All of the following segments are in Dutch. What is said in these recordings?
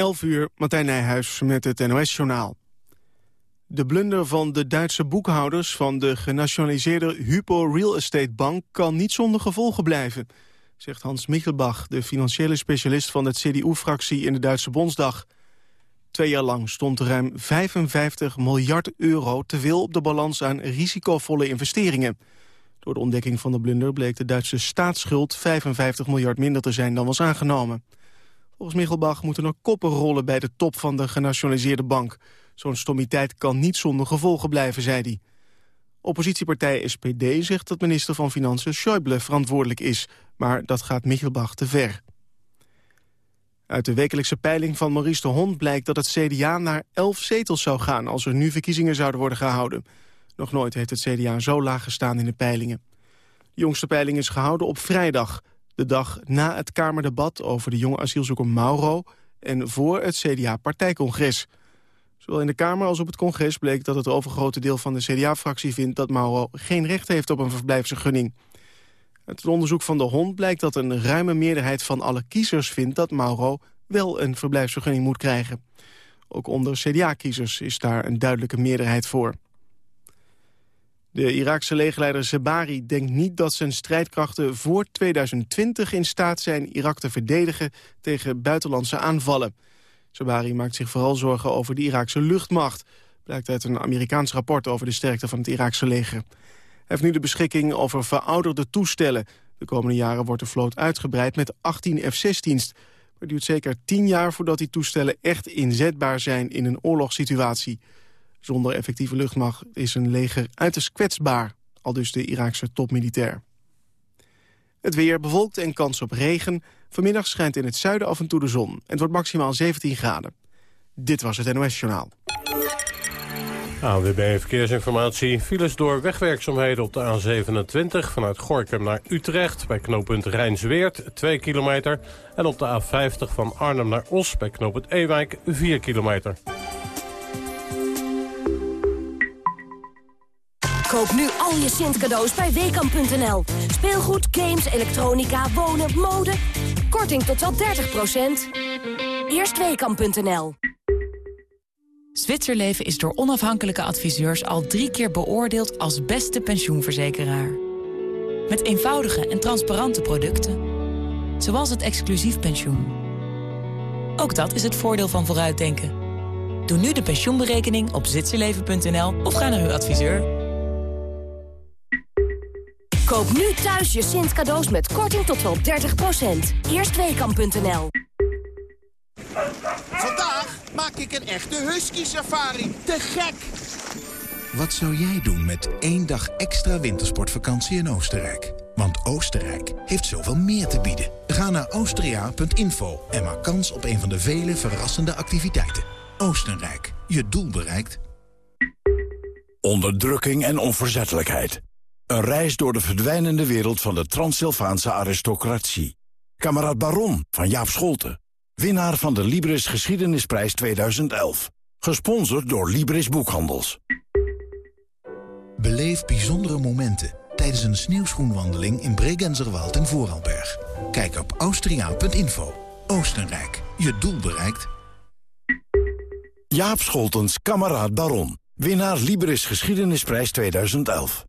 11 uur, Martijn Nijhuis met het NOS-journaal. De blunder van de Duitse boekhouders van de genationaliseerde Hypo Real Estate Bank kan niet zonder gevolgen blijven, zegt Hans Michelbach, de financiële specialist van de CDU-fractie in de Duitse Bondsdag. Twee jaar lang stond ruim 55 miljard euro te veel op de balans aan risicovolle investeringen. Door de ontdekking van de blunder bleek de Duitse staatsschuld 55 miljard minder te zijn dan was aangenomen. Volgens Michelbach moeten er koppen rollen bij de top van de genationaliseerde bank. Zo'n stommiteit kan niet zonder gevolgen blijven, zei hij. Oppositiepartij SPD zegt dat minister van Financiën Schäuble verantwoordelijk is. Maar dat gaat Michelbach te ver. Uit de wekelijkse peiling van Maurice de Hond blijkt dat het CDA naar elf zetels zou gaan... als er nu verkiezingen zouden worden gehouden. Nog nooit heeft het CDA zo laag gestaan in de peilingen. De jongste peiling is gehouden op vrijdag. De dag na het Kamerdebat over de jonge asielzoeker Mauro... en voor het CDA-partijcongres. Zowel in de Kamer als op het congres bleek dat het overgrote deel van de CDA-fractie vindt... dat Mauro geen recht heeft op een verblijfsvergunning. Uit het onderzoek van de Hond blijkt dat een ruime meerderheid van alle kiezers vindt... dat Mauro wel een verblijfsvergunning moet krijgen. Ook onder CDA-kiezers is daar een duidelijke meerderheid voor. De Iraakse legerleider Zebari denkt niet dat zijn strijdkrachten voor 2020 in staat zijn Irak te verdedigen tegen buitenlandse aanvallen. Zebari maakt zich vooral zorgen over de Iraakse luchtmacht, blijkt uit een Amerikaans rapport over de sterkte van het Iraakse leger. Hij heeft nu de beschikking over verouderde toestellen. De komende jaren wordt de vloot uitgebreid met 18 F-16's. Maar het duurt zeker 10 jaar voordat die toestellen echt inzetbaar zijn in een oorlogssituatie. Zonder effectieve luchtmacht is een leger uiterst kwetsbaar, al dus de Iraakse topmilitair. Het weer bewolkt en kans op regen. Vanmiddag schijnt in het zuiden af en toe de zon. Het wordt maximaal 17 graden. Dit was het NOS Journaal. ANWB Verkeersinformatie. Files door wegwerkzaamheden op de A27... vanuit Gorkum naar Utrecht bij knooppunt Rijnsweert, 2 kilometer. En op de A50 van Arnhem naar Os bij knooppunt Ewijk, 4 kilometer. Koop nu al je Sint cadeaus bij Weekamp.nl. Speelgoed, games, elektronica, wonen, mode. Korting tot wel 30%. Eerst Weekamp.nl. Zwitserleven is door onafhankelijke adviseurs al drie keer beoordeeld als beste pensioenverzekeraar. Met eenvoudige en transparante producten. Zoals het exclusief pensioen. Ook dat is het voordeel van vooruitdenken. Doe nu de pensioenberekening op zwitserleven.nl of ga naar uw adviseur. Koop nu thuis je Sint cadeaus met korting tot wel 30%. Eerstweekam.nl Vandaag maak ik een echte husky safari. Te gek! Wat zou jij doen met één dag extra wintersportvakantie in Oostenrijk? Want Oostenrijk heeft zoveel meer te bieden. Ga naar austria.info en maak kans op een van de vele verrassende activiteiten. Oostenrijk, je doel bereikt. Onderdrukking en onverzettelijkheid. Een reis door de verdwijnende wereld van de Transsylvaanse aristocratie. Kameraad Baron van Jaap Scholten. Winnaar van de Libris Geschiedenisprijs 2011. Gesponsord door Libris Boekhandels. Beleef bijzondere momenten tijdens een sneeuwschoenwandeling in Bregenzerwald en Vooralberg. Kijk op austriaan.info. Oostenrijk, je doel bereikt. Jaap Scholtens, kameraad Baron. Winnaar Libris Geschiedenisprijs 2011.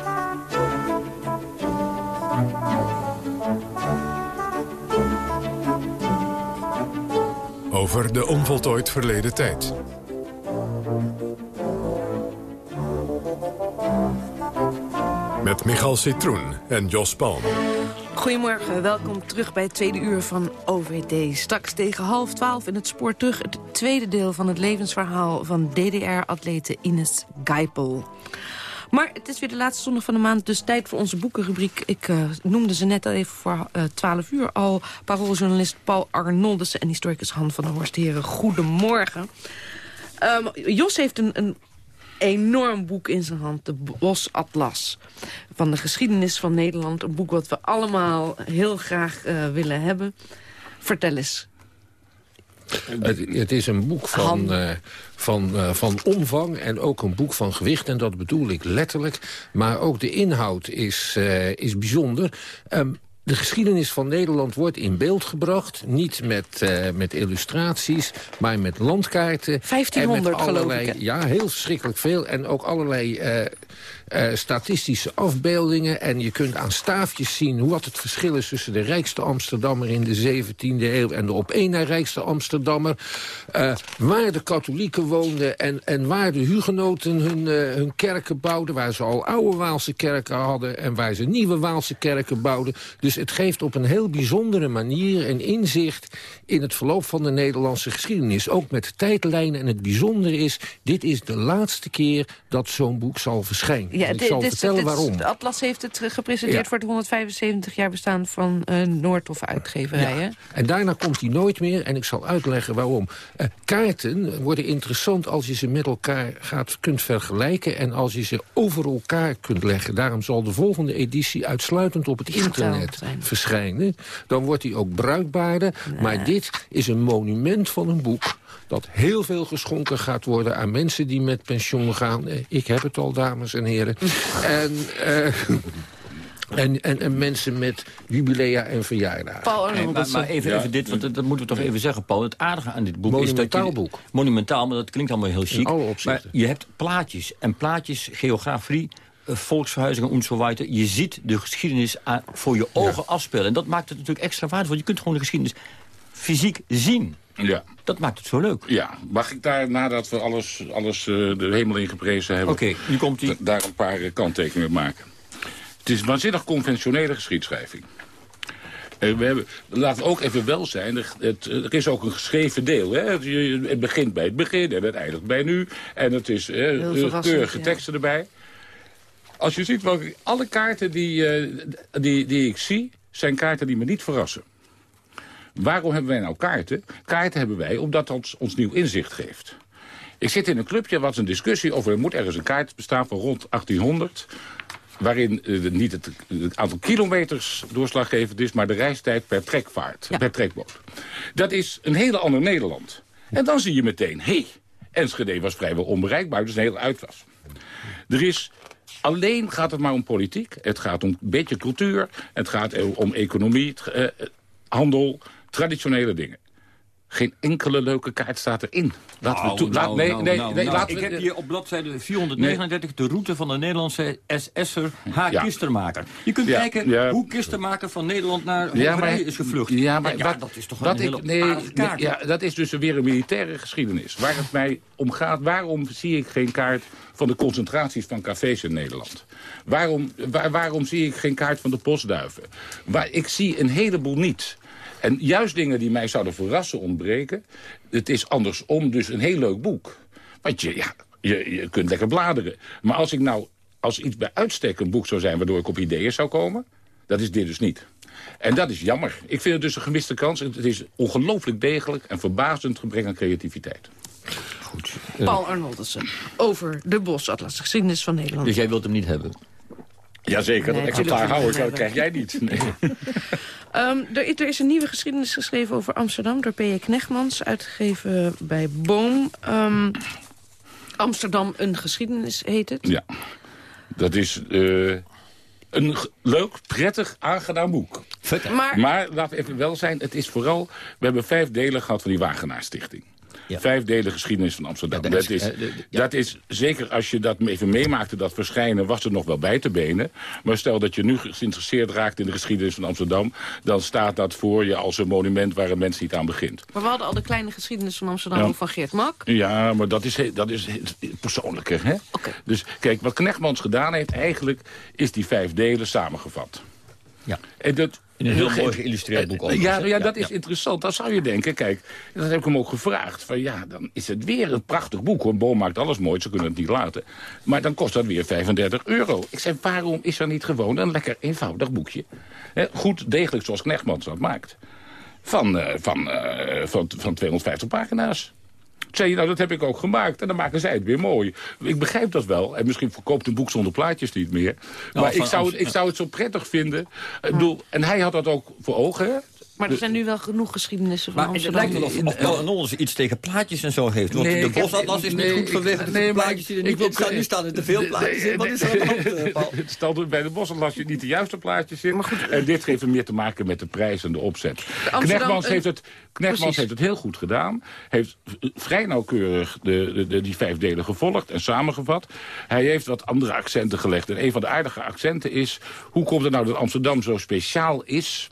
Over de onvoltooid verleden tijd. Met Michal Citroen en Jos Palm. Goedemorgen, welkom terug bij het tweede uur van OVD. Straks tegen half twaalf in het spoor terug... het tweede deel van het levensverhaal van DDR-atlete Ines Geipel. Maar het is weer de laatste zondag van de maand, dus tijd voor onze boekenrubriek. Ik uh, noemde ze net al even voor uh, 12 uur al. Parooljournalist Paul Arnoldussen en historicus Han van der Horst. Heren, goedemorgen. Um, Jos heeft een, een enorm boek in zijn hand. De Bosatlas. Van de geschiedenis van Nederland. Een boek wat we allemaal heel graag uh, willen hebben. Vertel eens. Het, het, is een boek van, uh, van, uh, van omvang en ook een boek van gewicht. En dat bedoel ik letterlijk. Maar ook de inhoud is, uh, is bijzonder. Um, de geschiedenis van Nederland wordt in beeld gebracht. Niet met, uh, met illustraties, maar met landkaarten. 1500 en met allerlei. Ja, heel verschrikkelijk veel. En ook allerlei uh, uh, statistische afbeeldingen. En je kunt aan staafjes zien wat het verschil is... tussen de rijkste Amsterdammer in de 17e eeuw... en de op één na rijkste Amsterdammer. Uh, waar de katholieken woonden en, en waar de hugenoten hun, uh, hun kerken bouwden... waar ze al oude Waalse kerken hadden... en waar ze nieuwe Waalse kerken bouwden. Dus het geeft op een heel bijzondere manier een inzicht... in het verloop van de Nederlandse geschiedenis. Ook met tijdlijnen. En het bijzondere is, dit is de laatste keer dat zo'n boek zal verschijnen. Ja, ik zal dit, vertellen dit, waarom. De Atlas heeft het gepresenteerd Ja. voor het 175 jaar bestaan van uh, Noordhof uitgeverij. hè? En daarna komt hij nooit meer en ik zal uitleggen waarom. Uh, kaarten worden interessant als je ze met elkaar gaat, kunt vergelijken... en als je ze over elkaar kunt leggen. Daarom zal de volgende editie uitsluitend op het internet verschijnen. Dan wordt hij ook bruikbaarder. Nee. Maar dit is een monument van een boek dat heel veel geschonken gaat worden aan mensen die met pensioen gaan. Ik heb het al, dames en heren. en... Uh, en, en, en, mensen met jubilea en verjaardagen. Paul, maar, maar, even, even dit, want dat moeten we toch even zeggen, Paul. Het aardige aan dit boek is dat je... boek. Monumentaal, maar dat klinkt allemaal heel chic. Maar je hebt plaatjes. En plaatjes, geografie, uh, volksverhuizingen en zo weiter. Je ziet de geschiedenis voor je ogen ja. afspelen. En dat maakt het natuurlijk extra waardevol. Je kunt gewoon de geschiedenis fysiek zien. Ja. Dat maakt het zo leuk. Ja, mag ik daar, nadat we alles, alles uh, de hemel ingeprezen hebben... Oké, okay, nu komt hij. daar een paar uh, kanttekeningen maken. Het is een waanzinnig conventionele geschiedschrijving. Uh, we hebben, laten we ook even wel zijn, er, het, er is ook een geschreven deel. Hè? Het, het, begint bij het begin en het eindigt bij nu. En het is keurige ja. teksten erbij. Als je ziet, welke, alle kaarten die, die, die ik zie, zijn kaarten die me niet verrassen. Waarom hebben wij nou kaarten? Kaarten hebben wij omdat dat ons nieuw inzicht geeft. Ik zit in een clubje, wat een discussie over... er moet ergens een kaart bestaan van rond 1800... waarin uh, niet het, het, aantal kilometers doorslaggevend is... maar de reistijd per trekvaart, ja. per trekboot. Dat is een hele ander Nederland. En dan zie je meteen, hé, hey, Enschede was vrijwel onbereikbaar... dus een hele uitwas. Er is Alleen gaat het maar om politiek. Het gaat om een beetje cultuur. Het gaat om economie, uh, handel, traditionele dingen. Geen enkele leuke kaart staat erin. Laten nou, we toe, laat, nou, nee, nou, nee, nou, nee, nou. laten Ik we, heb hier op bladzijde 439 nee. de route van de Nederlandse SS'er H. Ja. Kistermaker. Je kunt ja, kijken ja. hoe Kistermaker van Nederland naar Hongarije is gevlucht. Ja, maar wat, dat is toch wat een ik, nee, kaart. Ja, dat is dus weer een militaire geschiedenis. Waar het mij om gaat, waarom zie ik geen kaart van de concentraties van cafés in Nederland? Waarom, waar, waarom zie ik geen kaart van de postduiven? Waar, ik zie een heleboel niet. En juist dingen die mij zouden verrassen ontbreken. Het is andersom dus een heel leuk boek. Want je, ja, je, je kunt lekker bladeren. Maar als ik nou, als iets bij uitstek een boek zou zijn... waardoor ik op ideeën zou komen, dat is dit dus niet. En dat is jammer. Ik vind het dus een gemiste kans. Het is ongelooflijk degelijk en verbazend gebrek aan creativiteit. Goed. Paul Arnoldussen over de Bosatlas, de geschiedenis van Nederland. Dus jij wilt hem niet hebben? Jazeker, nee, dat exemplaar hou ik, dat krijg jij niet. Nee. um, er, er, is een nieuwe geschiedenis geschreven over Amsterdam... door P.J. Knechtmans, uitgegeven bij Boom. Um, Amsterdam, een geschiedenis heet het. Ja, dat is uh, een leuk, prettig, aangenaam boek. Maar, maar laten we even wel zijn, het is vooral... We hebben vijf delen gehad van die Wagenaar Stichting. Vijf delen geschiedenis van Amsterdam. dat dat, is- is, de- de- dat is, zeker als je dat even meemaakte, dat verschijnen, was er nog wel bij te benen. Maar stel dat je nu geïnteresseerd raakt in de geschiedenis van Amsterdam... dan staat dat voor je als een monument waar een mens niet aan begint. Maar we hadden al de kleine geschiedenis van Amsterdam Ja. van Geert Mak. Ja, maar dat is, dat is persoonlijker, hè? Dus kijk, wat Knechtmans gedaan heeft eigenlijk... is die vijf delen samengevat. Ja. En dat, In een heel mooi geïllustreerd boek ook. Ja, ja, Ja, dat is interessant. Dan zou je denken, kijk, dat heb ik hem ook gevraagd. Van ja, dan is het weer een prachtig boek. Hoor. Boom maakt alles mooi, ze kunnen het niet laten. Maar dan kost dat weer 35 euro. Ik zei, waarom is er niet gewoon een lekker eenvoudig boekje? Goed, degelijk zoals Knechtmans dat maakt. Van, eh, van, eh, van, van 250 pagina's. Zei, nou, dat heb ik ook gemaakt. En dan maken zij het weer mooi. Ik begrijp dat wel. En misschien verkoopt een boek zonder plaatjes niet meer. Nou, maar ik zou, het, ik zou het zo prettig vinden. En hij had dat ook voor ogen. Maar er zijn nu wel genoeg geschiedenissen van Maar het lijkt wel of, Paul iets tegen plaatjes en zo heeft. Want Nee, de bosatlas is nee, niet goed vanwege de nee, maar plaatjes die er ik niet wil- in staan. Nu staan er te veel plaatjes in. Wat is er aan de hand, eh, Paul? Het stelt bij de Bosatlas je niet de juiste plaatjes in. En dit heeft meer te maken met de prijs en de opzet. Amsterdam- Knechtmans, heeft het, Knechtmans heeft het heel goed gedaan. Heeft vrij nauwkeurig de, de, de- die vijf delen gevolgd en samengevat. Hij heeft wat andere accenten gelegd. En een van de aardige accenten is... hoe komt het nou dat Amsterdam zo speciaal is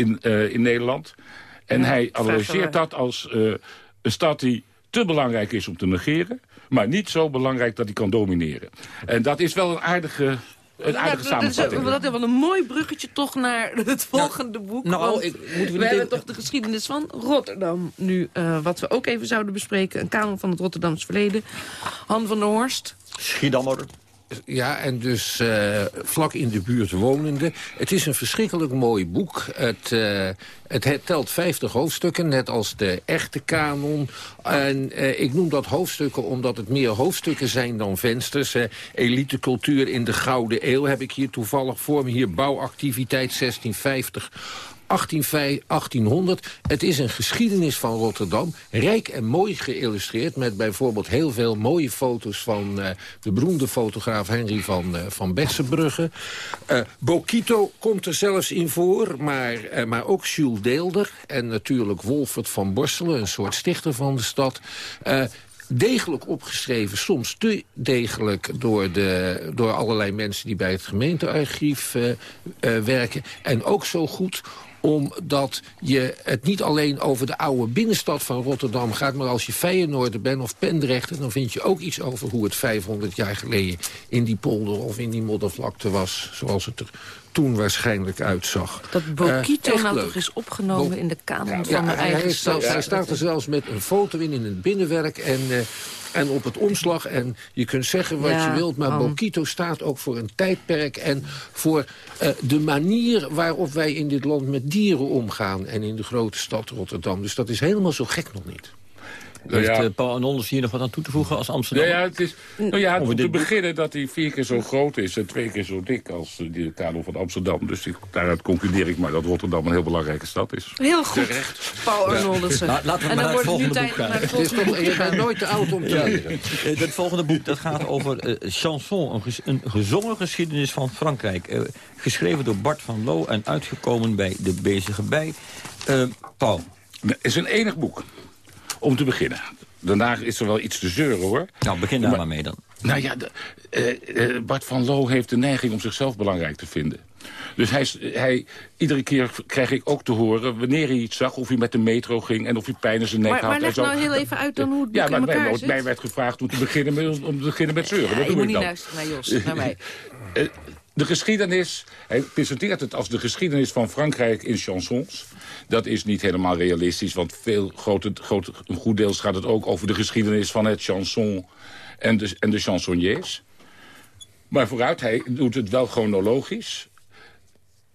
in, eh, in Nederland? En Ja, hij analyseert dat als eh, een stad die te belangrijk is om te negeren... maar niet zo belangrijk dat hij kan domineren. En dat is wel een aardige, een aardige Ja, dat is, samenvatting. dat is wel een mooi bruggetje toch naar het volgende boek. nou, want ik- moeten we we hebben toch de geschiedenis van Rotterdam nu. eh, wat we ook even zouden bespreken. Een kamer van het Rotterdams verleden. Han van der Horst. Schiedammer. Ja, en dus eh, vlak in de buurt wonende. Het is een verschrikkelijk mooi boek. Het, eh, het he- telt 50 hoofdstukken, net als de echte kanon. En eh, ik noem dat hoofdstukken omdat het meer hoofdstukken zijn dan vensters. Elitecultuur in de Gouden Eeuw heb ik hier toevallig voor me. Hier bouwactiviteit 1650. 1805, 1800. Het is een geschiedenis van Rotterdam. Rijk en mooi geïllustreerd met bijvoorbeeld heel veel mooie foto's van eh, de beroemde fotograaf Henry van, eh, van Bessenbrugge. Eh Bokito komt er zelfs in voor, maar, maar ook Jules Deelder. En natuurlijk Wolfert van Borselen, een soort stichter van de stad. Degelijk opgeschreven, soms te degelijk door, de, door allerlei mensen die bij het gemeentearchief werken. En ook zo goed omdat je het niet alleen over de oude binnenstad van Rotterdam gaat... maar als je Feyenoorder bent of Pendrechter... dan vind je ook iets over hoe het 500 jaar geleden... in die polder of in die moddervlakte was... zoals het er toen waarschijnlijk uitzag. Dat Eh, Bokito nou leuk. toch is opgenomen Bo- in de Ja, van mijn hij, eigen zelfs- stad. hij staat er zelfs met een foto in in het binnenwerk en, eh, en op het omslag. En je kunt zeggen wat Ja, je wilt, maar man. Bokito staat ook voor een tijdperk... en voor eh, de manier waarop wij in dit land met dieren omgaan... en in de grote stad Rotterdam. Dus dat is helemaal zo gek nog niet. Nou Heeft ja. eh, Paul Arnoldus hier nog wat aan toe te voegen als Amsterdam? Ja, ja, het is, nou ja, om te beginnen dat hij vier keer zo groot is en twee keer zo dik als eh, die kanon van Amsterdam. Dus ik, daaruit concludeer ik maar dat Rotterdam een heel belangrijke stad is. Heel goed, Paul Arnoldussen. Nou, laten we en naar het wordt het nu volgende tijd boek om gaan. het Het is volgende toch, je bent nooit te oud om te Ja. leren. Eh, Het volgende boek dat gaat over eh, chanson, een, ges- een gezongen geschiedenis van Frankrijk. Geschreven door Bart van Loo en uitgekomen bij De Bezige Bij. Paul, Het is een enig boek, om te beginnen. Daarna is er wel iets te zeuren, hoor. nou begin daar maar, mee dan. Nou ja, de, eh, eh, Bart van Loo heeft de neiging om zichzelf belangrijk te vinden. Dus hij, hij, iedere keer krijg ik ook te horen wanneer hij iets zag... of hij met de metro ging en of hij pijn in zijn nek Maar, had. maar en leg zo. nou heel even uit dan hoe het Ja, maar in mij, elkaar mij, zit. mij werd gevraagd om te beginnen met, om te beginnen met zeuren. Ja, dat je doe moet ik niet dan. luisteren naar Jos, naar mij. Eh, de geschiedenis, hij presenteert het als de geschiedenis van Frankrijk in chansons. Dat is niet helemaal realistisch, want veel grote, een goed deels gaat het ook over de geschiedenis van het chanson en de, en de chansonniers. Maar vooruit, hij doet het wel chronologisch.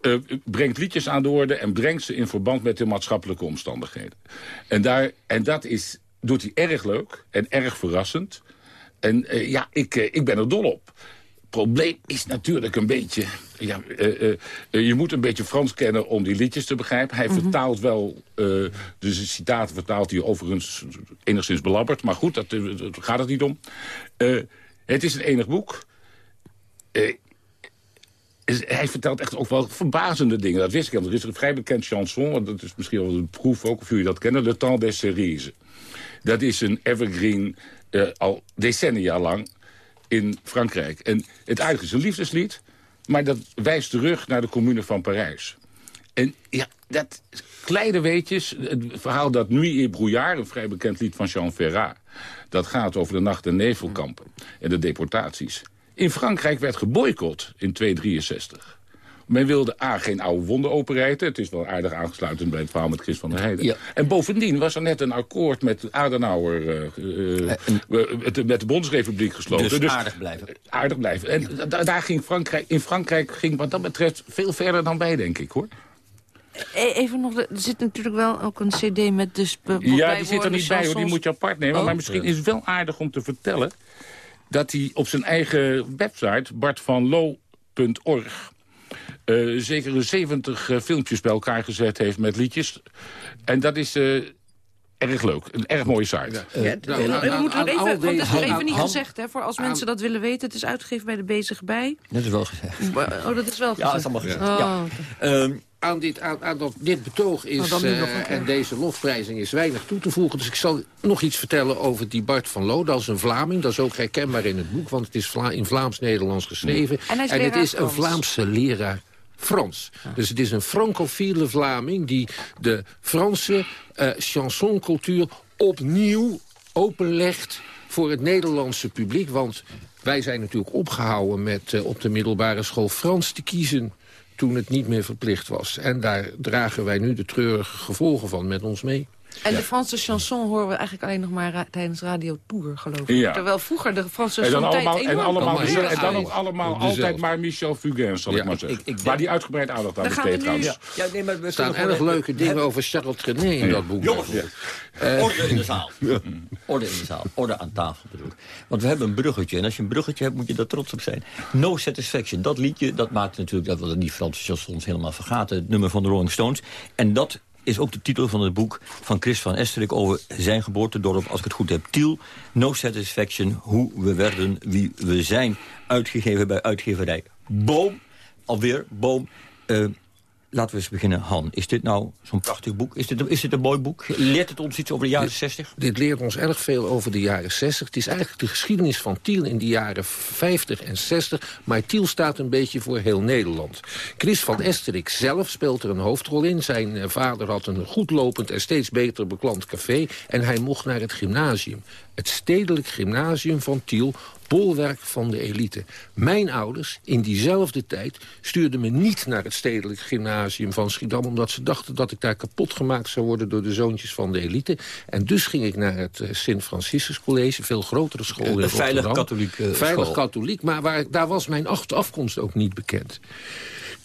eh, brengt liedjes aan de orde en brengt ze in verband met de maatschappelijke omstandigheden. En, daar, en dat is, doet hij erg leuk en erg verrassend. En eh, ja, ik, eh, ik ben er dol op. probleem is natuurlijk een beetje... Ja, eh, eh, eh, je moet een beetje Frans kennen om die liedjes te begrijpen. Hij vertaalt wel... de citaten vertaalt hij overigens enigszins belabberd. Maar goed, dat, daar gaat het niet om. Het is een enig boek. Hij vertelt echt ook wel verbazende dingen. Dat wist ik al. Er is een vrij bekend chanson, want dat is misschien wel een proef ook of jullie dat kennen. Le Temps des Cerises. Dat is een evergreen al decennia lang in Frankrijk. En het eigenlijk is een liefdeslied, maar dat wijst terug naar de commune van Parijs. En ja, dat kleine weetjes, het verhaal dat Nuit et Brouillard... een vrij bekend lied van Jean Ferrat... dat gaat over de nacht- en nevelkampen en de deportaties. In Frankrijk werd geboycott in 263. Men wilde A, geen oude wonden openrijden. Het is wel aardig aangesluitend bij het verhaal met Chris van der Heijden. En bovendien was er net een akkoord met Adenauer... Uh, uh, met de Bondsrepubliek gesloten. Dus, aardig blijven. Aardig blijven. En daar ging Frankrijk, in Frankrijk ging wat dat betreft veel verder dan wij, denk ik, hoor. E, even nog, er zit natuurlijk wel ook een cd met dus... Ja, die zit er niet bij, hoor. Die moet je apart nemen. Oh. Maar misschien is het wel aardig om te vertellen... dat hij op zijn eigen website, bartvanlo.org... Uh, zeker 70 uh, filmpjes bij elkaar gezet heeft met liedjes. En dat is uh, erg leuk. Een erg mooie site. Ja, nou, nou, we moeten nog even, want dat is nog even niet gezegd, hè, voor als mensen dat willen weten. Het is uitgegeven bij de Bezige Bij. Dat is wel gezegd. Oh, dat is wel gezegd. Ja, dat is allemaal gezegd. Oh, ja. okay. um, aan dit, aan, aan dat, dit betoog is, oh, uh, en deze lofprijzing is weinig toe te voegen. Dus ik zal nog iets vertellen over die Bart van Loo. Dat is een Vlaming, dat is ook herkenbaar in het boek... want het is Vla in Vlaams-Nederlands geschreven. En, en het is een Vlaamse leraar Frans. Dus het is een francofiele Vlaming die de Franse uh, chansoncultuur opnieuw openlegt voor het Nederlandse publiek. Want wij zijn natuurlijk opgehouden met uh, op de middelbare school Frans te kiezen toen het niet meer verplicht was. En daar dragen wij nu de treurige gevolgen van met ons mee. En ja. de Franse chanson horen we eigenlijk alleen nog maar ra tijdens Radio Tour, geloof ik. Ja. Terwijl vroeger de Franse en dan chanson allemaal, en allemaal, allemaal, en dan ook allemaal altijd maar Michel Fugain, zal ja. ik maar zeggen. Ik, ik Waar die uitgebreid aandacht aan besteedt trouwens. Ja. Ja, nee, maar we er staan erg leuke dingen over Charles Trenet in dat boek. Jongens, uh, orde in de zaal. Orde in de zaal. Orde aan tafel bedoel ik. Want we hebben een bruggetje. En als je een bruggetje hebt, moet je daar trots op zijn. No Satisfaction. Dat liedje, dat maakt natuurlijk... dat we die Franse chansons helemaal vergaten. Het nummer van de Rolling Stones. En dat is ook de titel van het boek van Chris van Esterik... over zijn geboortedorp, als ik het goed heb, Tiel. No Satisfaction, hoe we werden wie we zijn. Uitgegeven bij uitgeverij Boom. Alweer, Boom. Uh, Laten we eens beginnen, Han. Is dit nou zo'n prachtig boek? Is dit, is dit een mooi boek? Leert het ons iets over de jaren dit, 60? Dit leert ons erg veel over de jaren 60. Het is eigenlijk de geschiedenis van Tiel in de jaren 50 en 60. Maar Tiel staat een beetje voor heel Nederland. Chris van Esterik zelf speelt er een hoofdrol in. Zijn vader had een goedlopend en steeds beter beklant café. En hij mocht naar het gymnasium. Het stedelijk gymnasium van Tiel bolwerk van de elite. Mijn ouders, in diezelfde tijd, stuurden me niet naar het stedelijk gymnasium van Schiedam... omdat ze dachten dat ik daar kapot gemaakt zou worden door de zoontjes van de elite. En dus ging ik naar het uh, Sint-Franciscus College, veel grotere school in Een veilig katholiek uh, Veilig school. katholiek, maar waar, daar was mijn afkomst ook niet bekend.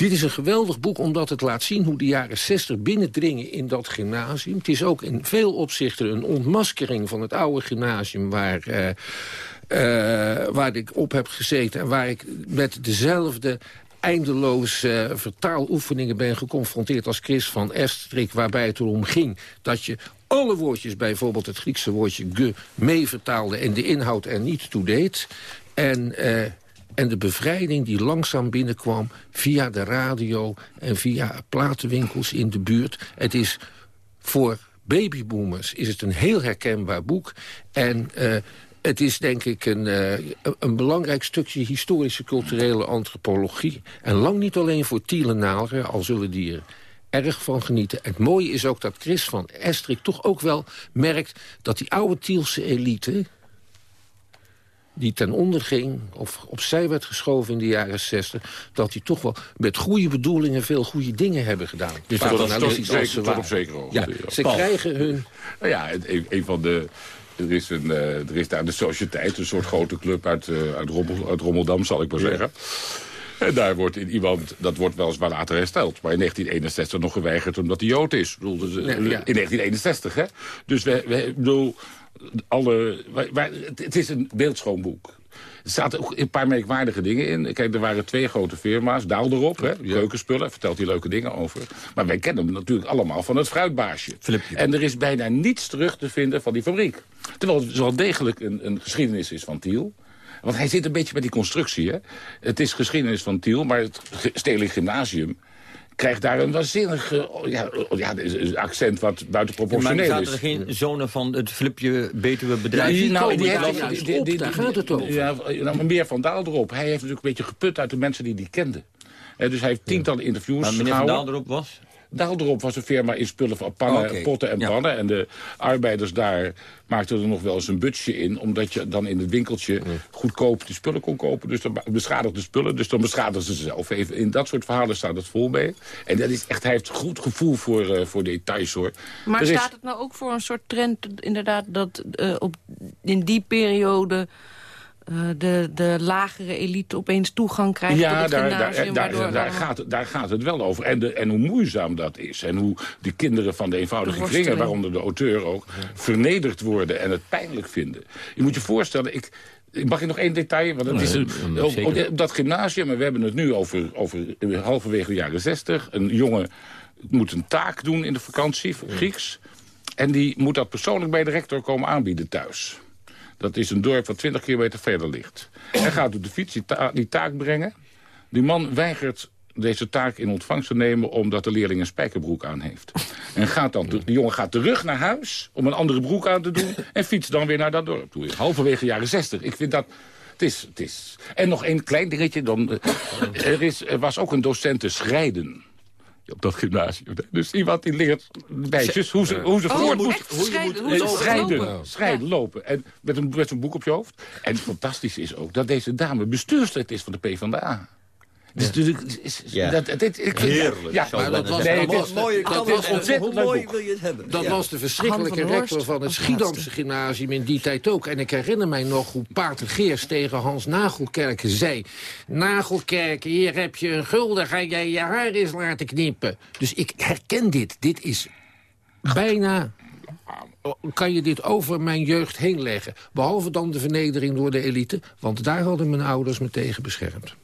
Dit is een geweldig boek omdat het laat zien hoe de jaren 60 binnendringen in dat gymnasium. Het is ook in veel opzichten een ontmaskering van het oude gymnasium... waar, uh, uh, waar ik op heb gezeten en waar ik met dezelfde eindeloze uh, vertaaloefeningen ben geconfronteerd als Chris van Estrik... waarbij het erom ging dat je alle woordjes, bijvoorbeeld het Griekse woordje ge, vertaalde... en de inhoud er niet toe deed. En... En de bevrijding die langzaam binnenkwam via de radio en via platenwinkels in de buurt. Het is voor babyboomers is het een heel herkenbaar boek. En uh, het is denk ik een, uh, een belangrijk stukje historische culturele antropologie. En lang niet alleen voor tielenaalder, al zullen die er erg van genieten. Het mooie is ook dat Chris van Estrik toch ook wel merkt... dat die oude Tielse elite die ten onder ging, of opzij werd geschoven in de jaren 60... dat die toch wel met goede bedoelingen veel goede dingen hebben gedaan. Dus dat is toch zeker, tot op zekere hoogte. Ja, ze Paul. krijgen hun... Nou ja, een, een van de... Er is, een, uh, er is daar de Sociëteit, een soort grote club uit, uh, uit, Rommel, uit Rommeldam, zal ik maar zeggen. Ja. En daar wordt in iemand, dat wordt weliswaar later hersteld. Maar in 1961 nog geweigerd omdat hij Jood is. Bedoel, dus, ja, ja. In 1961, hè. Dus we, we bedoel, alle, wij, het is een beeldschoon boek. Er zaten ook een paar merkwaardige dingen in. Kijk, er waren twee grote firma's. Daal erop, hè, keukenspullen. Vertelt hij leuke dingen over. Maar wij kennen hem natuurlijk allemaal van het fruitbaasje. Flipje. En er is bijna niets terug te vinden van die fabriek. Terwijl het wel degelijk een, een geschiedenis is van Tiel. Want hij zit een beetje met die constructie. Hè? Het is geschiedenis van Tiel, maar het stedelijk gymnasium krijgt daar een waanzinnig ja, ja, accent wat buitenproportioneel maar is. Maar er geen zonen van het flipje Betuwe bedrijf? Ja, die, nou, die, heeft, die, die, daar gaat het over. Ja, nou, meer van Daal erop. Hij heeft natuurlijk een beetje geput uit de mensen die die kenden. dus hij heeft tientallen interviews Maar meneer Van Daal erop was? Daarop was een firma in spullen van pannen, potten en pannen. En de arbeiders daar maakten er nog wel eens een budget in... omdat je dan in het winkeltje goedkoop die spullen kon kopen. Dus dan beschadigde spullen, dus dan beschadigden ze zelf. Even in dat soort verhalen staat het vol mee. En dat is echt, hij heeft goed gevoel voor, uh, voor details, hoor. Maar staat het nou ook voor een soort trend, inderdaad... dat uh, op, in die periode de, de lagere elite opeens toegang krijgt ja, tot het daar, gymnasium. daar, daar, daar, gaat, het, daar gaat het wel over. En, de, en hoe moeizaam dat is. En hoe de kinderen van de eenvoudige kringen, waaronder de auteur ook... vernederd worden en het pijnlijk vinden. Je moet je voorstellen, ik... Mag ik nog één detail? Want het Nee, is een, op, dat gymnasium, en we hebben het nu over, over halverwege de jaren zestig. Een jongen moet een taak doen in de vakantie, voor Grieks. En die moet dat persoonlijk bij de rector komen aanbieden thuis. Dat is een dorp wat 20 kilometer verder ligt. Hij gaat op de fiets die, ta die taak brengen. Die man weigert deze taak in ontvangst te nemen... omdat de leerling een spijkerbroek aan heeft. En gaat dan, de jongen gaat terug naar huis om een andere broek aan te doen... en fietst dan weer naar dat dorp toe. Halverwege jaren 60. Ik vind dat... Het is, het is. En nog één klein dingetje. Dan, eh, er, is, er was ook een docent te schrijden op dat gymnasium. Dus iemand die leert meisjes hoe ze, hoe ze Oh, voort moet- moeten. schrijden, hoe ze lopen. schrijden, lopen. schrijden, lopen. En met een, met een boek op je hoofd. En fantastisch is ook dat deze dame bestuurslid is van de PvdA. Dus, dus, is- is- Ja. dat, dit, ik vind- Heerlijk, Ja, maar dat was, nee, mooie dat ontzettend hoe mooi wil je het hebben? Dat Ja. was de verschrikkelijke van rector van het Schiedamse gymnasium in die tijd ook. En ik herinner mij nog hoe Pater Geers tegen Hans Nagelkerken zei... Nagelkerken, hier heb je een gulden, ga jij je haar eens laten knippen. Dus ik herken dit. Dit is bijna... Kan je dit over mijn jeugd heen leggen? Behalve dan de vernedering door de elite. Want daar hadden mijn ouders me tegen beschermd.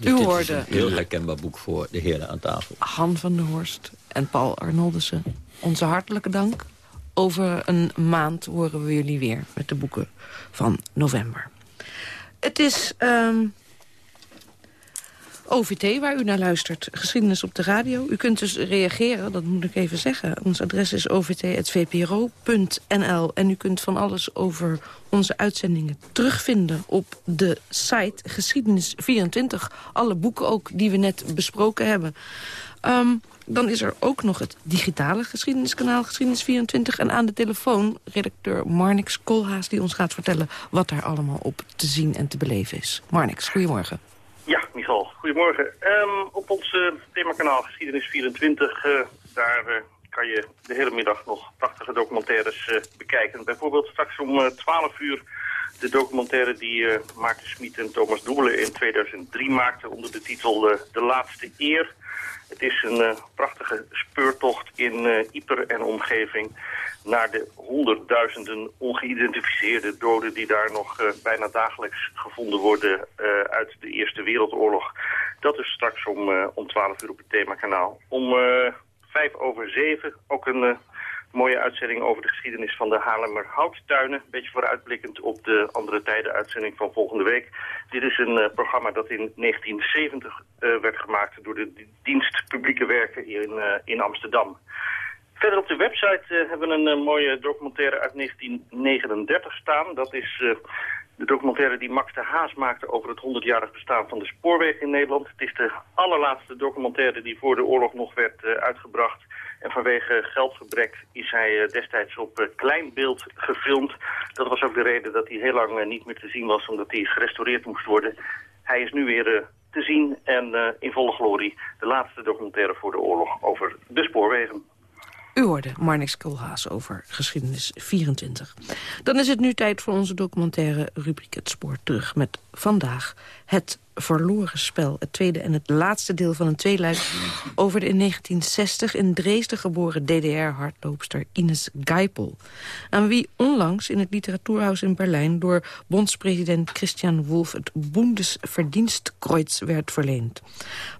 U hoorde Een heel herkenbaar boek voor de heren aan tafel. Han van der Horst en Paul Arnoldussen. Onze hartelijke dank. Over een maand horen we jullie weer met de boeken van november. Het is ehm, OVT waar u naar luistert. Geschiedenis op de radio. U kunt dus reageren, dat moet ik even zeggen. Ons adres is ovt.vpro.nl. En u kunt van alles over onze uitzendingen terugvinden op de site Geschiedenis24. Alle boeken ook die we net besproken hebben. Ehm, dan is er ook nog het digitale geschiedeniskanaal Geschiedenis24. En aan de telefoon redacteur Marnix Koolhaas... die ons gaat vertellen wat daar allemaal op te zien en te beleven is. Marnix, goedemorgen. Michal, goedemorgen. Ehm, op ons eh, themakanaal Geschiedenis24, eh, daar eh, kan je de hele middag nog prachtige documentaires bekijken. Bijvoorbeeld straks om eh, 12 uur de documentaire die eh Maarten Smit en Thomas Doelen in 2003 maakten onder de titel eh, De Laatste Eer. Het is een eh, prachtige speurtocht in Ieper en omgeving naar de honderdduizenden ongeïdentificeerde doden die daar nog bijna dagelijks gevonden worden uit de Eerste Wereldoorlog. Dat is straks om, om 12 uur op het themakanaal. Om vijf over zeven ook een mooie uitzending over de geschiedenis van de Haarlemmer Houttuinen. Een beetje vooruitblikkend op de andere tijden uitzending van volgende week. Dit is een eh, programma dat in 1970 eh, werd gemaakt door de dienst Publieke Werken hier in, eh, in Amsterdam. Verder op de website hebben we een mooie documentaire uit 1939 staan. Dat is de documentaire die Max de Haas maakte over het 100-jarig bestaan van de spoorwegen in Nederland. Het is de allerlaatste documentaire die voor de oorlog nog werd uitgebracht. En vanwege geldgebrek is hij eh, destijds op eh, klein beeld gefilmd. Dat was ook de reden dat hij heel lang eh, niet meer te zien was, omdat hij gerestaureerd moest worden. Hij is nu weer te zien en in volle glorie de laatste documentaire voor de oorlog over de spoorwegen. U hoorde Marnix Koolhaas over geschiedenis 24. Dan is het nu tijd voor onze documentaire rubriek Het Spoor Terug... met vandaag het verloren spel. Het tweede en het laatste deel van een tweeluik... over de in 1960 in Dresden geboren DDR-hardloopster Ines Geipel. Aan wie onlangs in het Literatuurhuis in Berlijn... door bondspresident Christian Wolff het Bundesverdienstkreuz werd verleend.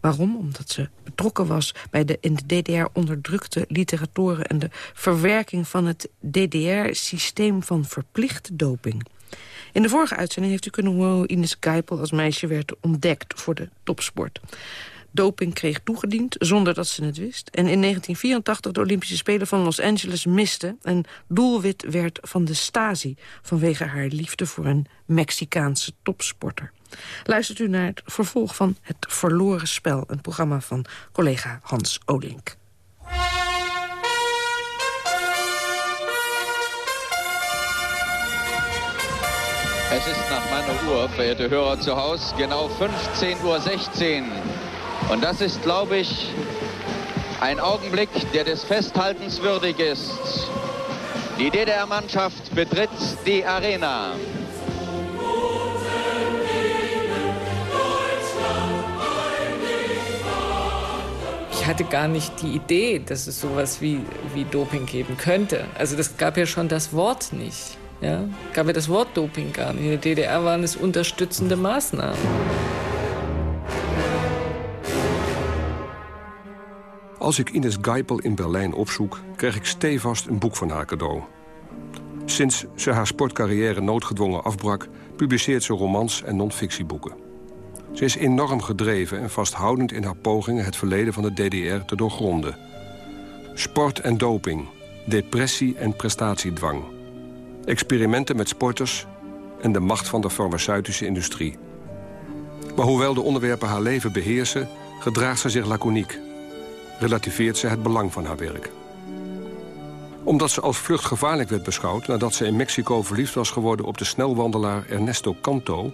Waarom? Omdat ze betrokken was bij de in de DDR onderdrukte literatoren... en de verwerking van het DDR-systeem van verplichte doping. In de vorige uitzending heeft u kunnen horen hoe Ines Geipel als meisje werd ontdekt voor de topsport. doping kreeg toegediend zonder dat ze het wist. En in 1984 de Olympische Spelen van Los Angeles miste... en doelwit werd van de Stasi vanwege haar liefde voor een Mexicaanse topsporter. Luistert u naar het vervolg van Het Verloren Spel... een programma van collega Hans Olink. Es ist nach meiner Uhr, verehrte Hörer zu Hause, genau 15.16 Uhr. Und das ist, glaube ich, ein Augenblick, der des Festhaltens würdig ist. Die DDR-Mannschaft betritt die Arena. Ich hatte gar nicht die Idee, dass es sowas wie, wie Doping geben könnte. Also das gab ja schon das Wort nicht. Ja, gab ja das Wort Doping gar. In der DDR waren es unterstützende Maßnahmen. Als ik Ines Geipel in Berlijn opzoek, krijg ik stevast een boek van haar cadeau. Sinds ze haar sportcarrière noodgedwongen afbrak... publiceert ze romans en non-fictieboeken. Ze is enorm gedreven en vasthoudend in haar pogingen... het verleden van de DDR te doorgronden. Sport en doping, depressie en prestatiedwang experimenten met sporters en de macht van de farmaceutische industrie. Maar hoewel de onderwerpen haar leven beheersen, gedraagt ze zich laconiek. Relativeert ze het belang van haar werk. Omdat ze als vlucht gevaarlijk werd beschouwd... nadat ze in Mexico verliefd was geworden op de snelwandelaar Ernesto Canto...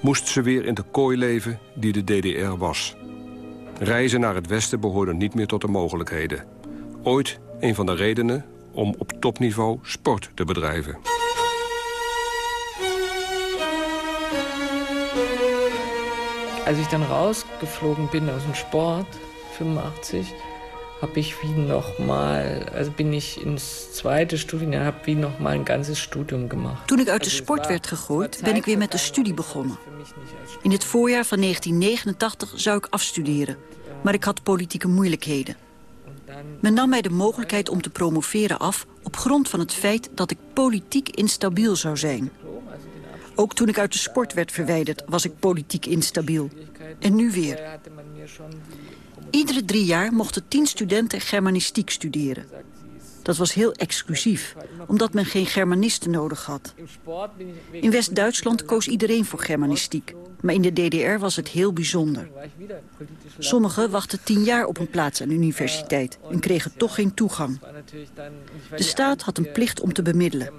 moest ze weer in de kooi leven die de DDR was. Reizen naar het westen behoorde niet meer tot de mogelijkheden. Ooit een van de redenen om op topniveau sport te bedrijven. Als ich dann rausgeflogen bin aus dem Sport, 85, habe ich wie noch mal, also bin ich ins zweite Studium, habe wie noch mal ein ganzes Studium gemacht. Toen ik uit de sport werd gegooid, ben ik weer met de studie begonnen. In het voorjaar van 1989 zou ik afstuderen, maar ik had politieke moeilijkheden. Men nam mij de mogelijkheid om te promoveren af... op grond van het feit dat ik politiek instabiel zou zijn. Ook toen ik uit de sport werd verwijderd, was ik politiek instabiel. En nu weer. Iedere drie jaar mochten tien studenten germanistiek studeren. Dat was heel exclusief, omdat men geen Germanisten nodig had. In West-Duitsland koos iedereen voor Germanistiek. Maar in de DDR was het heel bijzonder. Sommigen wachten tien jaar op een plaats aan de universiteit... en kregen toch geen toegang. De staat had een plicht om te bemiddelen.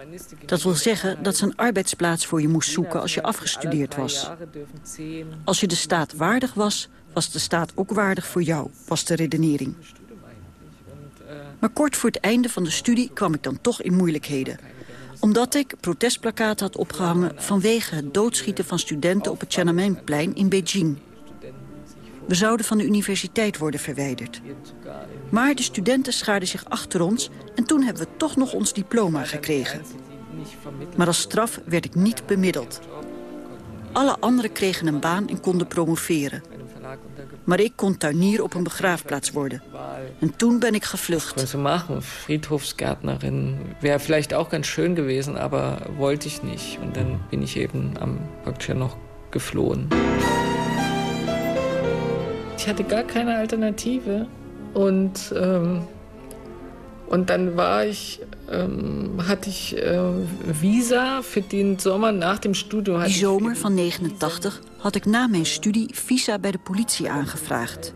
Dat wil zeggen dat ze een arbeidsplaats voor je moest zoeken als je afgestudeerd was. Als je de staat waardig was, was de staat ook waardig voor jou, was de redenering. Maar kort voor het einde van de studie kwam ik dan toch in moeilijkheden. Omdat ik protestplakaten had opgehangen vanwege het doodschieten van studenten op het Tiananmenplein in Beijing. We zouden van de universiteit worden verwijderd. Maar de studenten schaarden zich achter ons en toen hebben we toch nog ons diploma gekregen. Maar als straf werd ik niet bemiddeld. Alle anderen kregen een baan en konden promoveren. Maar ik kon tuinier op een begraafplaats worden. En toen ben ik gevlucht. Was machen, Friedhofsgärtnerin. Wäre vielleicht auch ganz schön gewesen, aber wollte ich nicht. Und dann bin ich eben am praktisch noch geflohen. Ich hatte gar keine Alternative. Ähm, und dann war ich, ähm, hatte ich äh, visa für den Sommer nach dem Studium. Die zomer van 89 had ik na mijn studie visa bij de politie aangevraagd.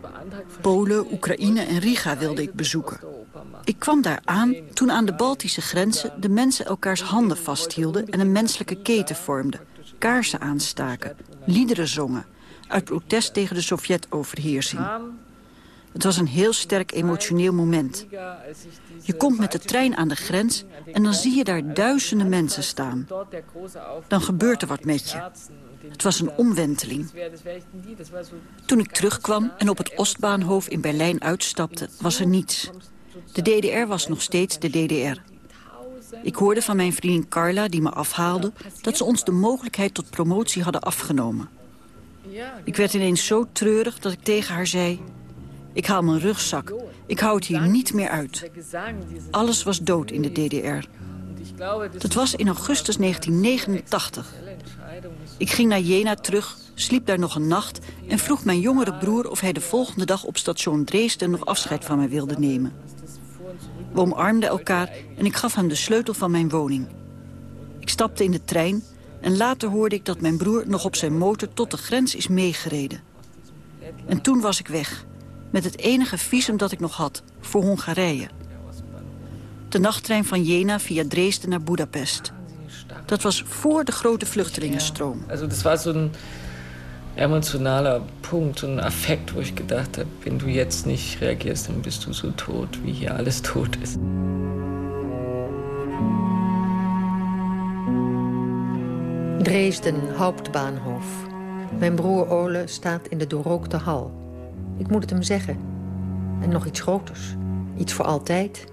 Polen, Oekraïne en Riga wilde ik bezoeken. Ik kwam daar aan toen aan de Baltische grenzen de mensen elkaars handen vasthielden en een menselijke keten vormden. Kaarsen aanstaken, liederen zongen, uit protest tegen de Sovjet-overheersing. Het was een heel sterk emotioneel moment. Je komt met de trein aan de grens en dan zie je daar duizenden mensen staan. Dan gebeurt er wat met je. Het was een omwenteling. Toen ik terugkwam en op het Oostbahnhof in Berlijn uitstapte, was er niets. De DDR was nog steeds de DDR. Ik hoorde van mijn vriendin Carla, die me afhaalde... dat ze ons de mogelijkheid tot promotie hadden afgenomen. Ik werd ineens zo treurig dat ik tegen haar zei... Ik haal mijn rugzak. Ik hou het hier niet meer uit. Alles was dood in de DDR. Dat was in augustus 1989. Ik ging naar Jena terug sliep daar nog een nacht... en vroeg mijn jongere broer of hij de volgende dag op station Dresden... nog afscheid van mij wilde nemen. We omarmden elkaar en ik gaf hem de sleutel van mijn woning. Ik stapte in de trein en later hoorde ik dat mijn broer nog op zijn motor tot de grens is meegereden. En toen was ik weg, met het enige visum dat ik nog had, voor Hongarije. De nachttrein van Jena via Dresden naar Budapest. Dat was voor de grote vluchtelingenstroom. Also das war so ein emotionaler Punkt, so ein Affekt, wo ich gedacht habe, wenn du jetzt nicht reagierst, dann bist du so tot, wie hier alles tot ist. Dresden, Hauptbahnhof. Mijn broer Ole staat in de doorrookte hal. Ik moet het hem zeggen. En nog iets groters. Iets voor altijd.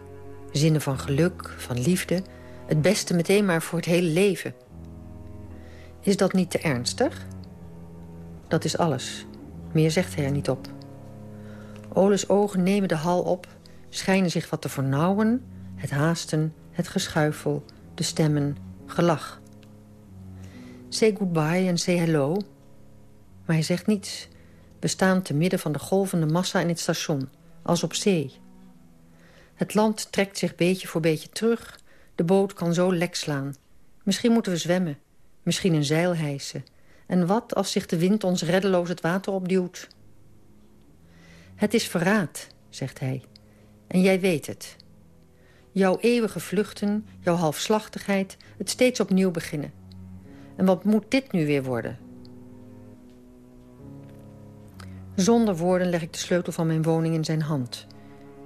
Zinnen van geluk, van liefde. Het beste meteen maar voor het hele leven. Is dat niet te ernstig? Dat is alles. Meer zegt hij er niet op. Ole's ogen nemen de hal op, schijnen zich wat te vernauwen. Het haasten, het geschuifel, de stemmen, gelach. Say goodbye en say hello. Maar hij zegt niets. We staan te midden van de golvende massa in het station, als op zee. Het land trekt zich beetje voor beetje terug. De boot kan zo lek slaan. Misschien moeten we zwemmen. Misschien een zeil hijsen. En wat als zich de wind ons reddeloos het water opduwt? Het is verraad, zegt hij. En jij weet het. Jouw eeuwige vluchten, jouw halfslachtigheid, het steeds opnieuw beginnen. En wat moet dit nu weer worden? Zonder woorden leg ik de sleutel van mijn woning in zijn hand...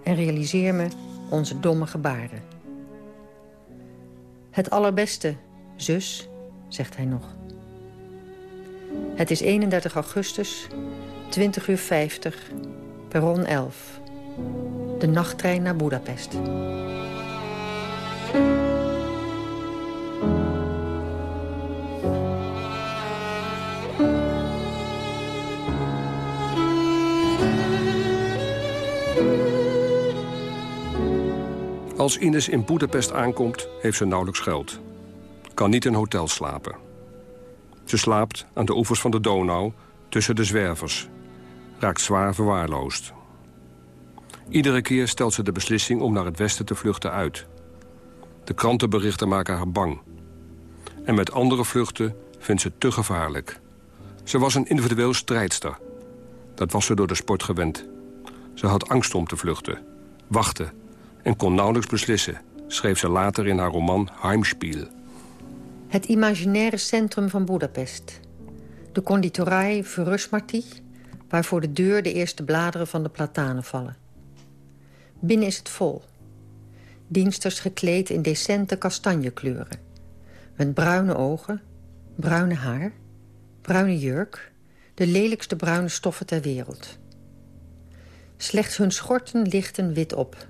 en realiseer me onze domme gebaren. Het allerbeste, zus, zegt hij nog. Het is 31 augustus, 20 uur 50, perron 11. De nachttrein naar Budapest. Als Ines in Boedapest aankomt, heeft ze nauwelijks geld. Kan niet in hotel slapen. Ze slaapt aan de oevers van de Donau, tussen de zwervers. Raakt zwaar verwaarloosd. Iedere keer stelt ze de beslissing om naar het westen te vluchten uit. De krantenberichten maken haar bang. En met andere vluchten vindt ze te gevaarlijk. Ze was een individueel strijdster. Dat was ze door de sport gewend. Ze had angst om te vluchten, wachten en kon nauwelijks beslissen... schreef ze later in haar roman Heimspiel. Het imaginaire centrum van Budapest. De conditorij Verusmarty, waar voor de deur de eerste bladeren van de platanen vallen. Binnen is het vol. Diensters gekleed in decente kastanjekleuren. Met bruine ogen, bruine haar, bruine jurk... de lelijkste bruine stoffen ter wereld. Slechts hun schorten lichten wit op.